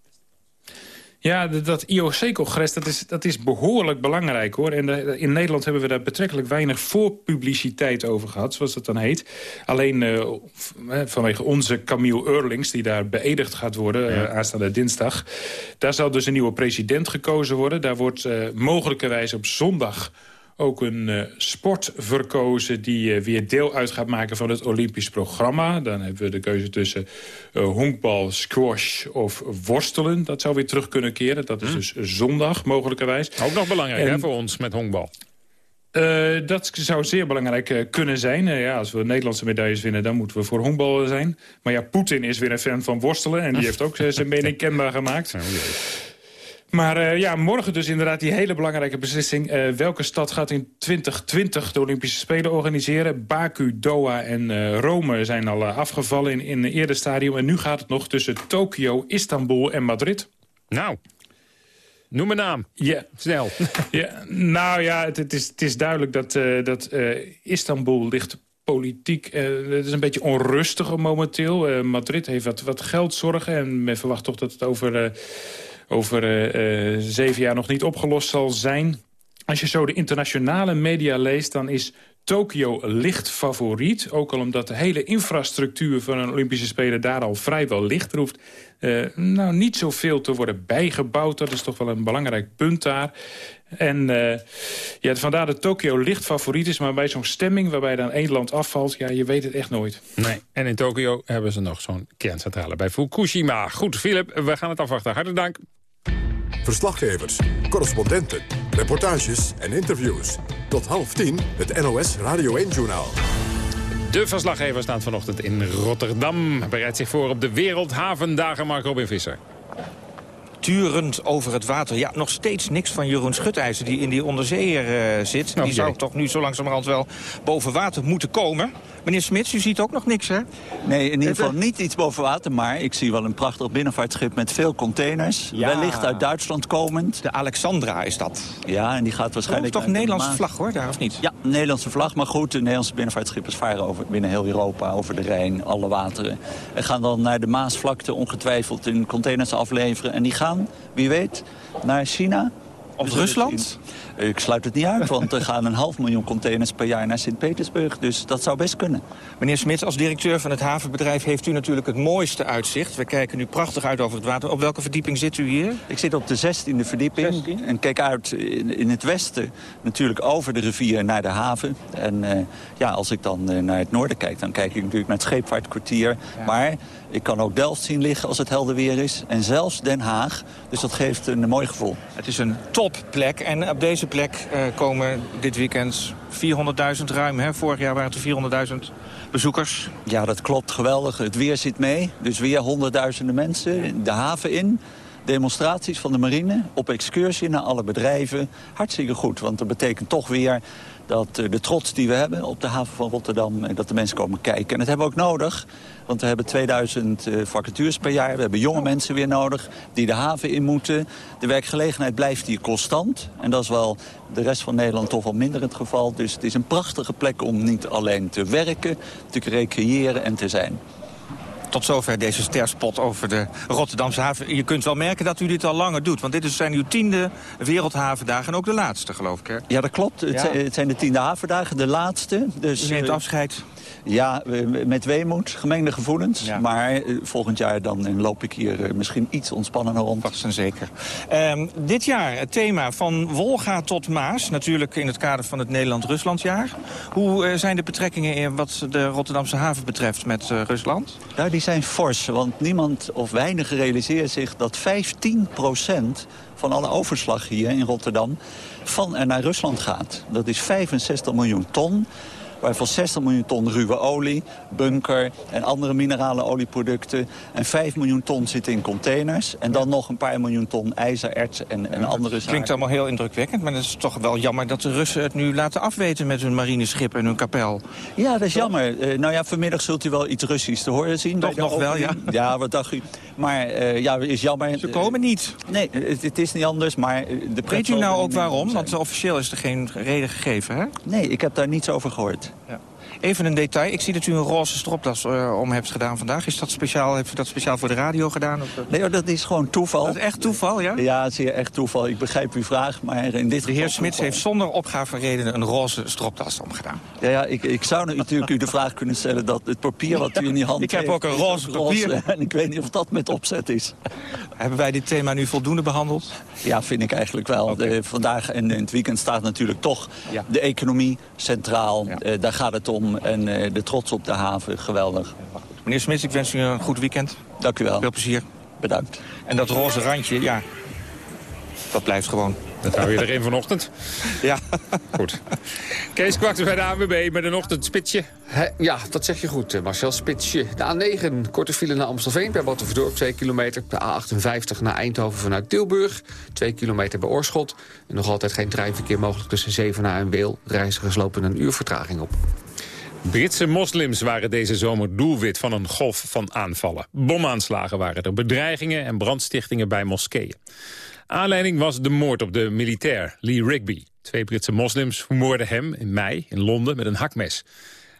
Ja, dat IOC-congres dat is, dat is behoorlijk belangrijk hoor. En de, in Nederland hebben we daar betrekkelijk weinig voorpubliciteit over gehad, zoals dat dan heet. Alleen uh, vanwege onze Camille Eurlings, die daar beëdigd gaat worden ja. uh, aanstaande dinsdag. Daar zal dus een nieuwe president gekozen worden. Daar wordt uh, mogelijkerwijs op zondag ook een uh, sport verkozen die uh, weer deel uit gaat maken van het Olympisch programma. Dan hebben we de keuze tussen uh, honkbal, squash of worstelen. Dat zou weer terug kunnen keren. Dat is hm. dus zondag mogelijkerwijs. Ook nog belangrijk en, hè, voor ons met honkbal. Uh, dat zou zeer belangrijk uh, kunnen zijn. Uh, ja, als we Nederlandse medailles winnen, dan moeten we voor honkbal zijn. Maar ja, Poetin is weer een fan van worstelen... en die heeft ook zijn mening kenbaar gemaakt. Maar uh, ja, morgen dus inderdaad die hele belangrijke beslissing. Uh, welke stad gaat in 2020 de Olympische Spelen organiseren? Baku, Doha en uh, Rome zijn al afgevallen in, in een eerder stadium. En nu gaat het nog tussen Tokio, Istanbul en Madrid. Nou, Noem een naam. Ja. Snel. ja, nou ja, het, het, is, het is duidelijk dat, uh, dat uh, Istanbul ligt politiek... Uh, het is een beetje onrustig momenteel. Madrid heeft wat, wat geldzorgen en men verwacht toch dat het over over uh, zeven jaar nog niet opgelost zal zijn. Als je zo de internationale media leest, dan is Tokio licht favoriet. Ook al omdat de hele infrastructuur van een Olympische Spelen daar al vrijwel. Er hoeft uh, nou, niet zoveel te worden bijgebouwd. Dat is toch wel een belangrijk punt daar. En uh, ja, vandaar dat Tokio licht favoriet is. Maar bij zo'n stemming waarbij dan één land afvalt... ja, je weet het echt nooit. Nee, en in Tokio hebben ze nog zo'n kerncentrale bij Fukushima. Goed, Philip, we gaan het afwachten. Hartelijk dank. Verslaggevers, correspondenten, reportages en interviews. Tot half tien het NOS Radio 1-journaal. De verslaggever staat vanochtend in Rotterdam. Bereidt zich voor op de Wereldhavendagen Mark Robin Visser turend over het water. Ja, nog steeds niks van Jeroen Schutijzer die in die onderzeeër uh, zit. die zou toch nu zo langzamerhand wel boven water moeten komen. Meneer Smits, u ziet ook nog niks, hè? Nee, in ieder geval niet iets boven water. Maar ik zie wel een prachtig binnenvaartschip met veel containers. Ja. Wellicht uit Duitsland komend. De Alexandra is dat. Ja, en die gaat waarschijnlijk... Toch een Nederlandse vlag, hoor, daar of niet? Ja, Nederlandse vlag. Maar goed, de Nederlandse binnenvaartschippers varen over, binnen heel Europa, over de Rijn, alle wateren. En gaan dan naar de Maasvlakte ongetwijfeld in containers afleveren. En die gaan, wie weet, naar China Of Rusland? Ik sluit het niet uit, want er gaan een half miljoen containers per jaar naar Sint-Petersburg. Dus dat zou best kunnen. Meneer Smits, als directeur van het havenbedrijf heeft u natuurlijk het mooiste uitzicht. We kijken nu prachtig uit over het water. Op welke verdieping zit u hier? Ik zit op de 16e verdieping en kijk uit in, in, het westen natuurlijk over de rivier naar de haven. En uh, ja, als ik dan uh, naar het noorden kijk, dan kijk ik natuurlijk naar het scheepvaartkwartier. Ja. Maar ik kan ook Delft zien liggen als het helder weer is. En zelfs Den Haag. Dus dat geeft een, mooi gevoel. Het is een topplek. En op deze plek uh, komen dit weekend 400.000 ruim. Hè? Vorig jaar waren het 400.000 bezoekers. Ja, dat klopt. Geweldig. Het weer zit mee. Dus weer honderdduizenden mensen de haven in demonstraties van de marine op excursie naar alle bedrijven. Hartstikke goed, want dat betekent toch weer dat de trots die we hebben op de haven van Rotterdam... dat de mensen komen kijken. En dat hebben we ook nodig, want we hebben 2000 vacatures per jaar. We hebben jonge mensen weer nodig die de haven in moeten. De werkgelegenheid blijft hier constant. En dat is wel de rest van Nederland toch wel minder het geval. Dus het is een prachtige plek om niet alleen te werken, te recreëren en te zijn. Tot zover deze sterspot over de Rotterdamse haven. Je kunt wel merken dat u dit al langer doet. Want dit zijn uw tiende Wereldhavendagen en ook de laatste, geloof ik. Hè? Ja, dat klopt. Ja. Het, zijn, de tiende havendagen, de laatste. Dus, u neemt afscheid? Ja, met weemoed, gemengde gevoelens. Ja. Maar volgend jaar dan loop ik hier misschien iets ontspannender rond. Vast en zeker. Um, dit jaar het thema van Wolga tot Maas. Natuurlijk in het kader van het Nederland-Ruslandjaar. Hoe uh, zijn de betrekkingen in wat de Rotterdamse haven betreft met uh, Rusland? Nou, die zijn fors. Want niemand of weinig realiseert zich dat 15% van alle overslag hier in Rotterdam van en naar Rusland gaat. Dat is 65 miljoen ton waarvan 60 miljoen ton ruwe olie, bunker en andere minerale olieproducten. En 5 miljoen ton zit in containers. En dan nog een paar miljoen ton ijzer, erts en, en andere zaken. Klinkt allemaal heel indrukwekkend, maar het is toch wel jammer dat de Russen het nu laten afweten met hun marineschip en hun kapel. Ja, dat is toch? jammer. Uh, nou ja, vanmiddag zult u wel iets Russisch te horen zien. Toch nog wel, ja. Ja, wat dacht u? Maar uh, ja, is jammer. Ze komen niet. Nee, het, het is niet anders, maar de Weet u nou ook waarom? Want officieel is er geen reden gegeven, hè? Nee, ik heb daar niets over gehoord. Ja. Even een detail. Ik zie dat u een roze stropdas uh, om hebt gedaan vandaag. Is dat speciaal, heeft u dat speciaal voor de radio gedaan? Of? Nee, dat is gewoon toeval. Dat is echt toeval, ja? Ja, zeer echt toeval. Ik begrijp uw vraag, maar in dit De heer Smits heeft zonder opgaveredenen een roze stropdas omgedaan. Ja, ja ik, ik zou natuurlijk u de vraag kunnen stellen dat het papier wat u in die hand ik heeft... Ik heb ook een roze papier. Roze, en ik weet niet of dat met opzet is. Hebben wij dit thema nu voldoende behandeld? Ja, vind ik eigenlijk wel. Okay. De, vandaag en in het weekend staat natuurlijk toch ja. de economie centraal. Ja. Uh, daar gaat het om. En uh, de trots op de haven, geweldig. Meneer Smits, ik wens u een goed weekend. Dank u wel. Veel plezier. Bedankt. En dat roze randje, ja, dat blijft gewoon. Dat hou je erin vanochtend. Ja. Goed. Kees Kwaks bij de ANWB met een ochtendspitsje. He, ja, dat zeg je goed, Marcel Spitsje. De A9, korte file naar Amstelveen bij Battenverdorp, 2 kilometer. De A58 naar Eindhoven vanuit Tilburg, 2 kilometer bij Oorschot. En nog altijd geen treinverkeer mogelijk tussen Zevenaar en Weel. Reizigers lopen een uur vertraging op. Britse moslims waren deze zomer doelwit van een golf van aanvallen. Bomaanslagen waren er, bedreigingen en brandstichtingen bij moskeeën. Aanleiding was de moord op de militair Lee Rigby. Twee Britse moslims vermoorden hem in mei in Londen met een hakmes.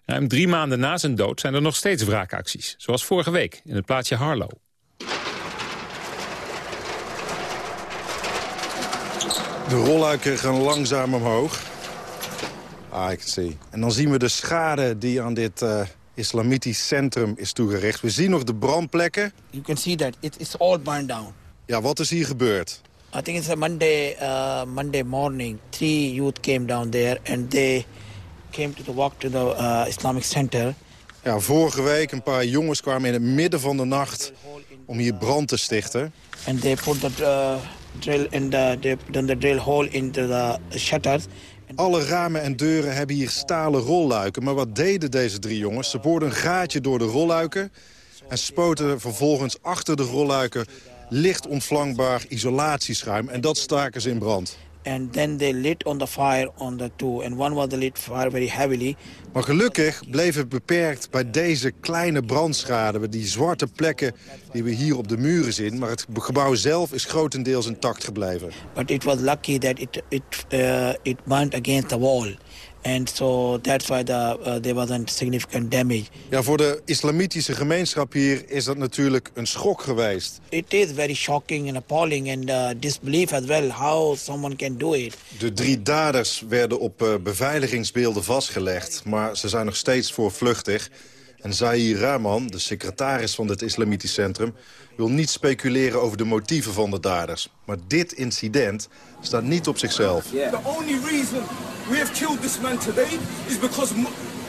Ruim drie maanden na zijn dood zijn er nog steeds wraakacties. Zoals vorige week in het plaatsje Harlow. De rolluiken gaan langzaam omhoog. Ah, I can see. En dan zien we de schade die aan dit uh, islamitisch centrum is toegericht. We zien nog de brandplekken. You can see that it is all burned down. Ja, wat is hier gebeurd? I think it's a Monday, uh, Monday morning. Three youth came down there and they came to the walk to the uh, Islamic Center. Ja, vorige week een paar jongens kwamen in het midden van de nacht om hier brand te stichten. And they put the uh, drill in the, they done the drill hole into the shutters. Alle ramen en deuren hebben hier stalen rolluiken. Maar wat deden deze drie jongens? Ze boorden een gaatje door de rolluiken... en spoten vervolgens achter de rolluiken licht ontvlambaar isolatieschuim. En dat staken ze in brand. And then they lit on the fire on the two. And one was lit fire very heavily. Maar gelukkig bleef het beperkt bij deze kleine brandschade. Bij die zwarte plekken die we hier op de muren zien. Maar het gebouw zelf is grotendeels intact gebleven. But it was lucky that it, it, uh, it burned against the wall. And so that's why the, uh, there wasn't significant damage. Ja, voor de islamitische gemeenschap hier is dat natuurlijk een schok geweest. It is very shocking and appalling and uh, disbelief as well how someone can do it. De drie daders werden op uh, beveiligingsbeelden vastgelegd, maar ze zijn nog steeds voorvluchtig. En Zahir Rahman, de secretaris van dit islamitisch centrum... wil niet speculeren over de motieven van de daders. Maar dit incident staat niet op zichzelf. The only reason we have killed this man today is because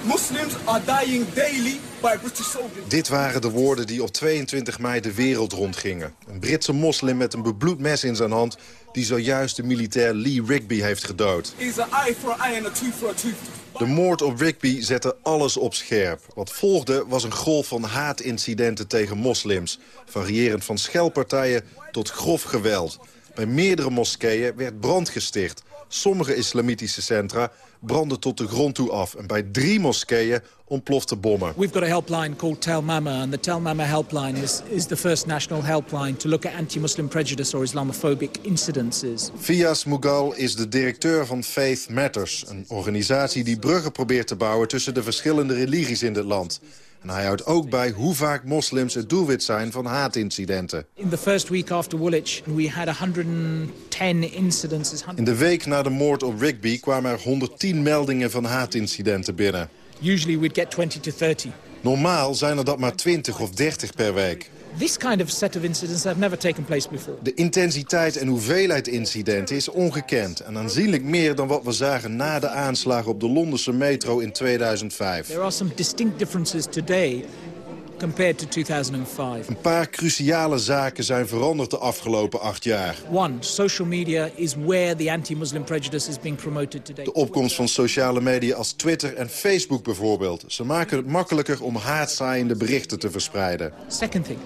Muslims are dying daily by British soldiers. Dit waren de woorden die op 22 mei de wereld rondgingen. Een Britse moslim met een bebloed mes in zijn hand... die zojuist de militair Lee Rigby heeft gedood. Is an eye for an eye and a tooth for a tooth. De moord op Rigby zette alles op scherp. Wat volgde was een golf van haatincidenten tegen moslims. Variërend van schelpartijen tot grof geweld. Bij meerdere moskeeën werd brand gesticht. Sommige islamitische centra brandden tot de grond toe af. En bij drie moskeeën ontplofte bommen. We've got a helpline called Tel Mama. And the Tel Mama helpline is, is the first national helpline... to look at anti-Muslim prejudice or Islamophobic incidences. Fias Mughal is de directeur van Faith Matters. Een organisatie die bruggen probeert te bouwen... tussen de verschillende religies in dit land. En hij houdt ook bij hoe vaak moslims het doelwit zijn van haatincidenten. In the first week after Woolwich, we had 110 incidences. In de week na de moord op Rigby kwamen er 110 meldingen van haatincidenten binnen. Usually we'd get 20 to 30. Normaal zijn er dat maar 20 of 30 per week. This kind of set of incidents have never taken place before. De intensiteit en hoeveelheid incidenten is ongekend... en aanzienlijk meer dan wat we zagen na de aanslagen op de Londense metro in 2005. There are some distinct differences today compared to 2005. Een paar cruciale zaken zijn veranderd de afgelopen acht jaar. One, social media is where the anti-Muslim prejudice is being promoted today. De opkomst van sociale media als Twitter en Facebook bijvoorbeeld. Ze maken het makkelijker om haatzaaiende berichten te verspreiden. Second thing.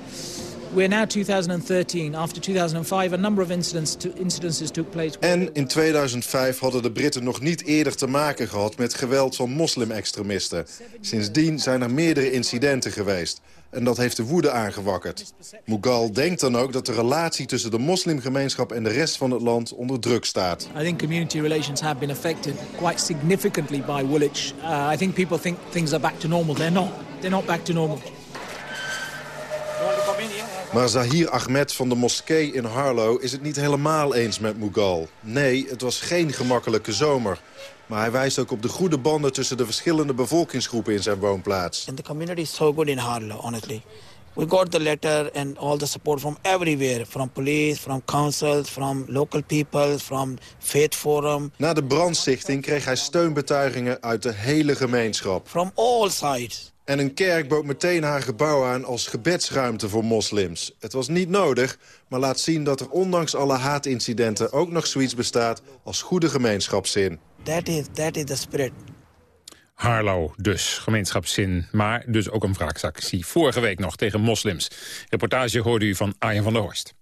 We're now 2013. After 2005, a number of incidents to, incidences took place. En in 2005 hadden de Britten nog niet eerder te maken gehad met geweld van moslimextremisten. Sindsdien zijn er meerdere incidenten geweest. En dat heeft de woede aangewakkerd. Mughal denkt dan ook dat de relatie tussen de moslimgemeenschap en de rest van het land onder druk staat. I think community relations have been affected quite significantly by Woolwich. Uh, I think people think things are back to normal. They're not. They're not back to normal. Maar Zahir Ahmed van de moskee in Harlow is het niet helemaal eens met Mughal. Nee, het was geen gemakkelijke zomer. Maar hij wijst ook op de goede banden tussen de verschillende bevolkingsgroepen in zijn woonplaats. And the community is so good in Harlow, honestly. We got the letter and all the support from everywhere. From police, from councils, from local people, from Faith Forum. Na de brandstichting kreeg hij steunbetuigingen uit de hele gemeenschap. From all sides. En een kerk bood meteen haar gebouw aan als gebedsruimte voor moslims. Het was niet nodig, maar laat zien dat er ondanks alle haatincidenten... ook nog zoiets bestaat als goede gemeenschapszin. That is, that is the spirit. Harlow dus, gemeenschapszin, maar dus ook een wraaksactie. Vorige week nog tegen moslims. Reportage hoorde u van Arjen van der Horst.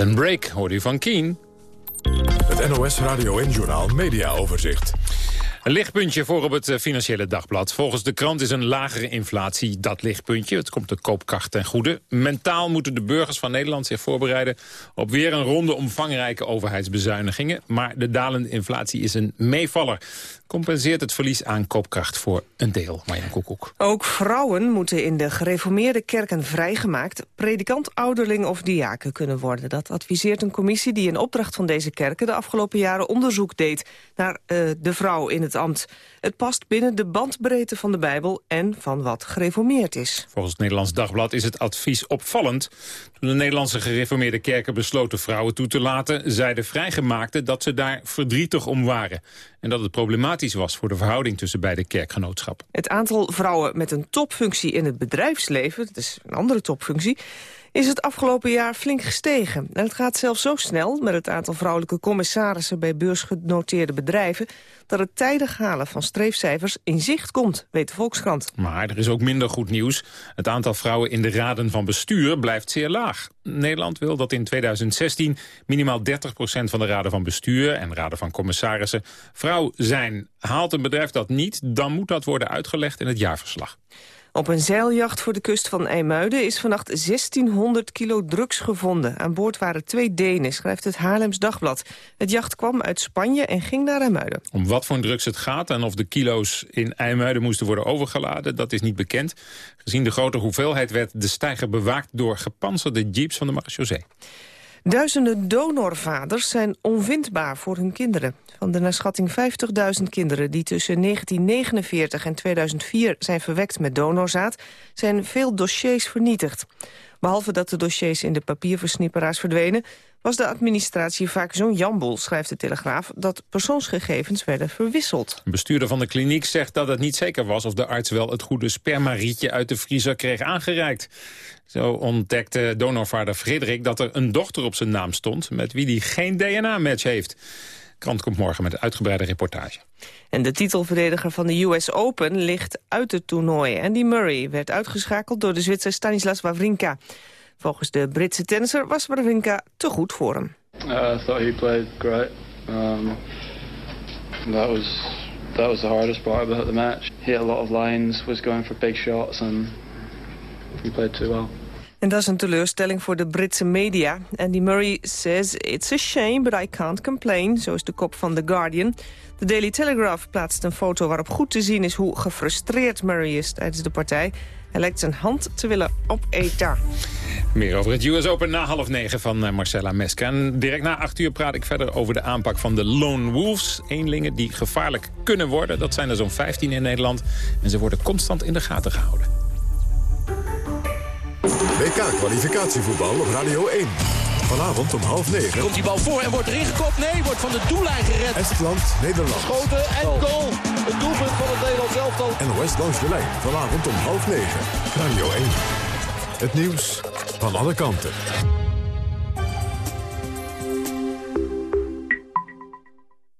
And Break, hoorde u van Keen. Het NOS Radio en Journaal Media Overzicht. Een lichtpuntje voor op het eh, Financiële Dagblad. Volgens de krant is een lagere inflatie dat lichtpuntje. Het komt de koopkracht ten goede. Mentaal moeten de burgers van Nederland zich voorbereiden... op weer een ronde omvangrijke overheidsbezuinigingen. Maar de dalende inflatie is een meevaller compenseert het verlies aan koopkracht voor een deel. Marjan Koekoek. Ook vrouwen moeten in de gereformeerde kerken vrijgemaakt... predikant, ouderling of diaken kunnen worden. Dat adviseert een commissie die in opdracht van deze kerken... de afgelopen jaren onderzoek deed naar uh, de vrouw in het ambt. Het past binnen de bandbreedte van de Bijbel en van wat gereformeerd is. Volgens het Nederlands Dagblad is het advies opvallend. Toen de Nederlandse gereformeerde kerken besloten vrouwen toe te laten... zeiden vrijgemaakten dat ze daar verdrietig om waren. En dat het problematisch was voor de verhouding tussen beide kerkgenootschappen. Het aantal vrouwen met een topfunctie in het bedrijfsleven... dat is een andere topfunctie is het afgelopen jaar flink gestegen. En het gaat zelfs zo snel met het aantal vrouwelijke commissarissen... bij beursgenoteerde bedrijven... dat het tijdig halen van streefcijfers in zicht komt, weet de Volkskrant. Maar er is ook minder goed nieuws. Het aantal vrouwen in de raden van bestuur blijft zeer laag. Nederland wil dat in 2016 minimaal 30% van de raden van bestuur... en raden van commissarissen vrouw zijn. Haalt een bedrijf dat niet, dan moet dat worden uitgelegd in het jaarverslag. Op een zeiljacht voor de kust van IJmuiden is vannacht 1600 kilo drugs gevonden. Aan boord waren twee Denen, schrijft het Haarlems Dagblad. Het jacht kwam uit Spanje en ging naar IJmuiden. Om wat voor drugs het gaat en of de kilo's in IJmuiden moesten worden overgeladen, dat is niet bekend. Gezien de grote hoeveelheid werd de steiger bewaakt door gepantserde jeeps van de marechaussee. Duizenden donorvaders zijn onvindbaar voor hun kinderen. Van de naar schatting 50.000 kinderen die tussen 1949 en 2004 zijn verwekt met donorzaad... zijn veel dossiers vernietigd. Behalve dat de dossiers in de papierversnipperaars verdwenen... was de administratie vaak zo'n jambol, schrijft de Telegraaf... dat persoonsgegevens werden verwisseld. Een bestuurder van de kliniek zegt dat het niet zeker was... of de arts wel het goede spermarietje uit de vriezer kreeg aangereikt. Zo ontdekte donorvader Frederik dat er een dochter op zijn naam stond... met wie hij geen DNA-match heeft. Krant komt morgen met een uitgebreide reportage. En de titelverdediger van de US Open ligt uit het toernooi. Andy Murray werd uitgeschakeld door de Zwitser Stanislas Wawrinka. Volgens de Britse tennisser was Wawrinka te goed voor hem. Uh, I thought he played great. Um, that was that was the hardest part about the match. He had a lot of lines, was going for big shots and he played too well. En dat is een teleurstelling voor de Britse media. Andy Murray says, it's a shame, but I can't complain. Zo is de kop van The Guardian. De Daily Telegraph plaatst een foto waarop goed te zien is... hoe gefrustreerd Murray is tijdens de partij. Hij lijkt zijn hand te willen opeten. Meer over het US Open na half negen van eh, Marcella Meska. En direct na acht uur praat ik verder over de aanpak van de Lone Wolves. Eenlingen die gevaarlijk kunnen worden. Dat zijn er zo'n 15 in Nederland. En ze worden constant in de gaten gehouden. WK-kwalificatievoetbal op Radio 1. Vanavond om half negen. Komt die bal voor en wordt erin gekopt? Nee, wordt van de doellijn gered. Estland, Nederland. Schoten en goal. Het doelpunt van het Nederlands elftal. NOS langs de lijn. Vanavond om half negen. Radio 1. Het nieuws van alle kanten.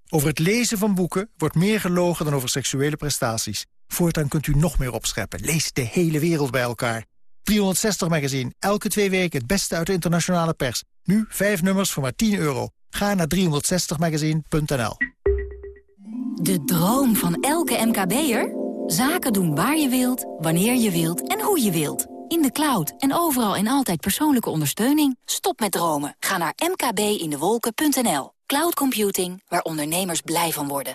Over het lezen van boeken wordt meer gelogen dan over seksuele prestaties. Voortaan kunt u nog meer opscheppen. Lees de hele wereld bij elkaar. 360 Magazine. Elke twee weken het beste uit de internationale pers. Nu vijf nummers voor maar 10 euro. Ga naar 360magazine.nl De droom van elke MKB'er? Zaken doen waar je wilt, wanneer je wilt en hoe je wilt. In de cloud en overal en altijd persoonlijke ondersteuning. Stop met dromen. Ga naar mkbindewolken.nl. Cloud computing, waar ondernemers blij van worden.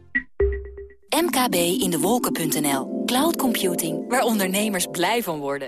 mkbindewolken.nl. Cloud computing, waar ondernemers blij van worden.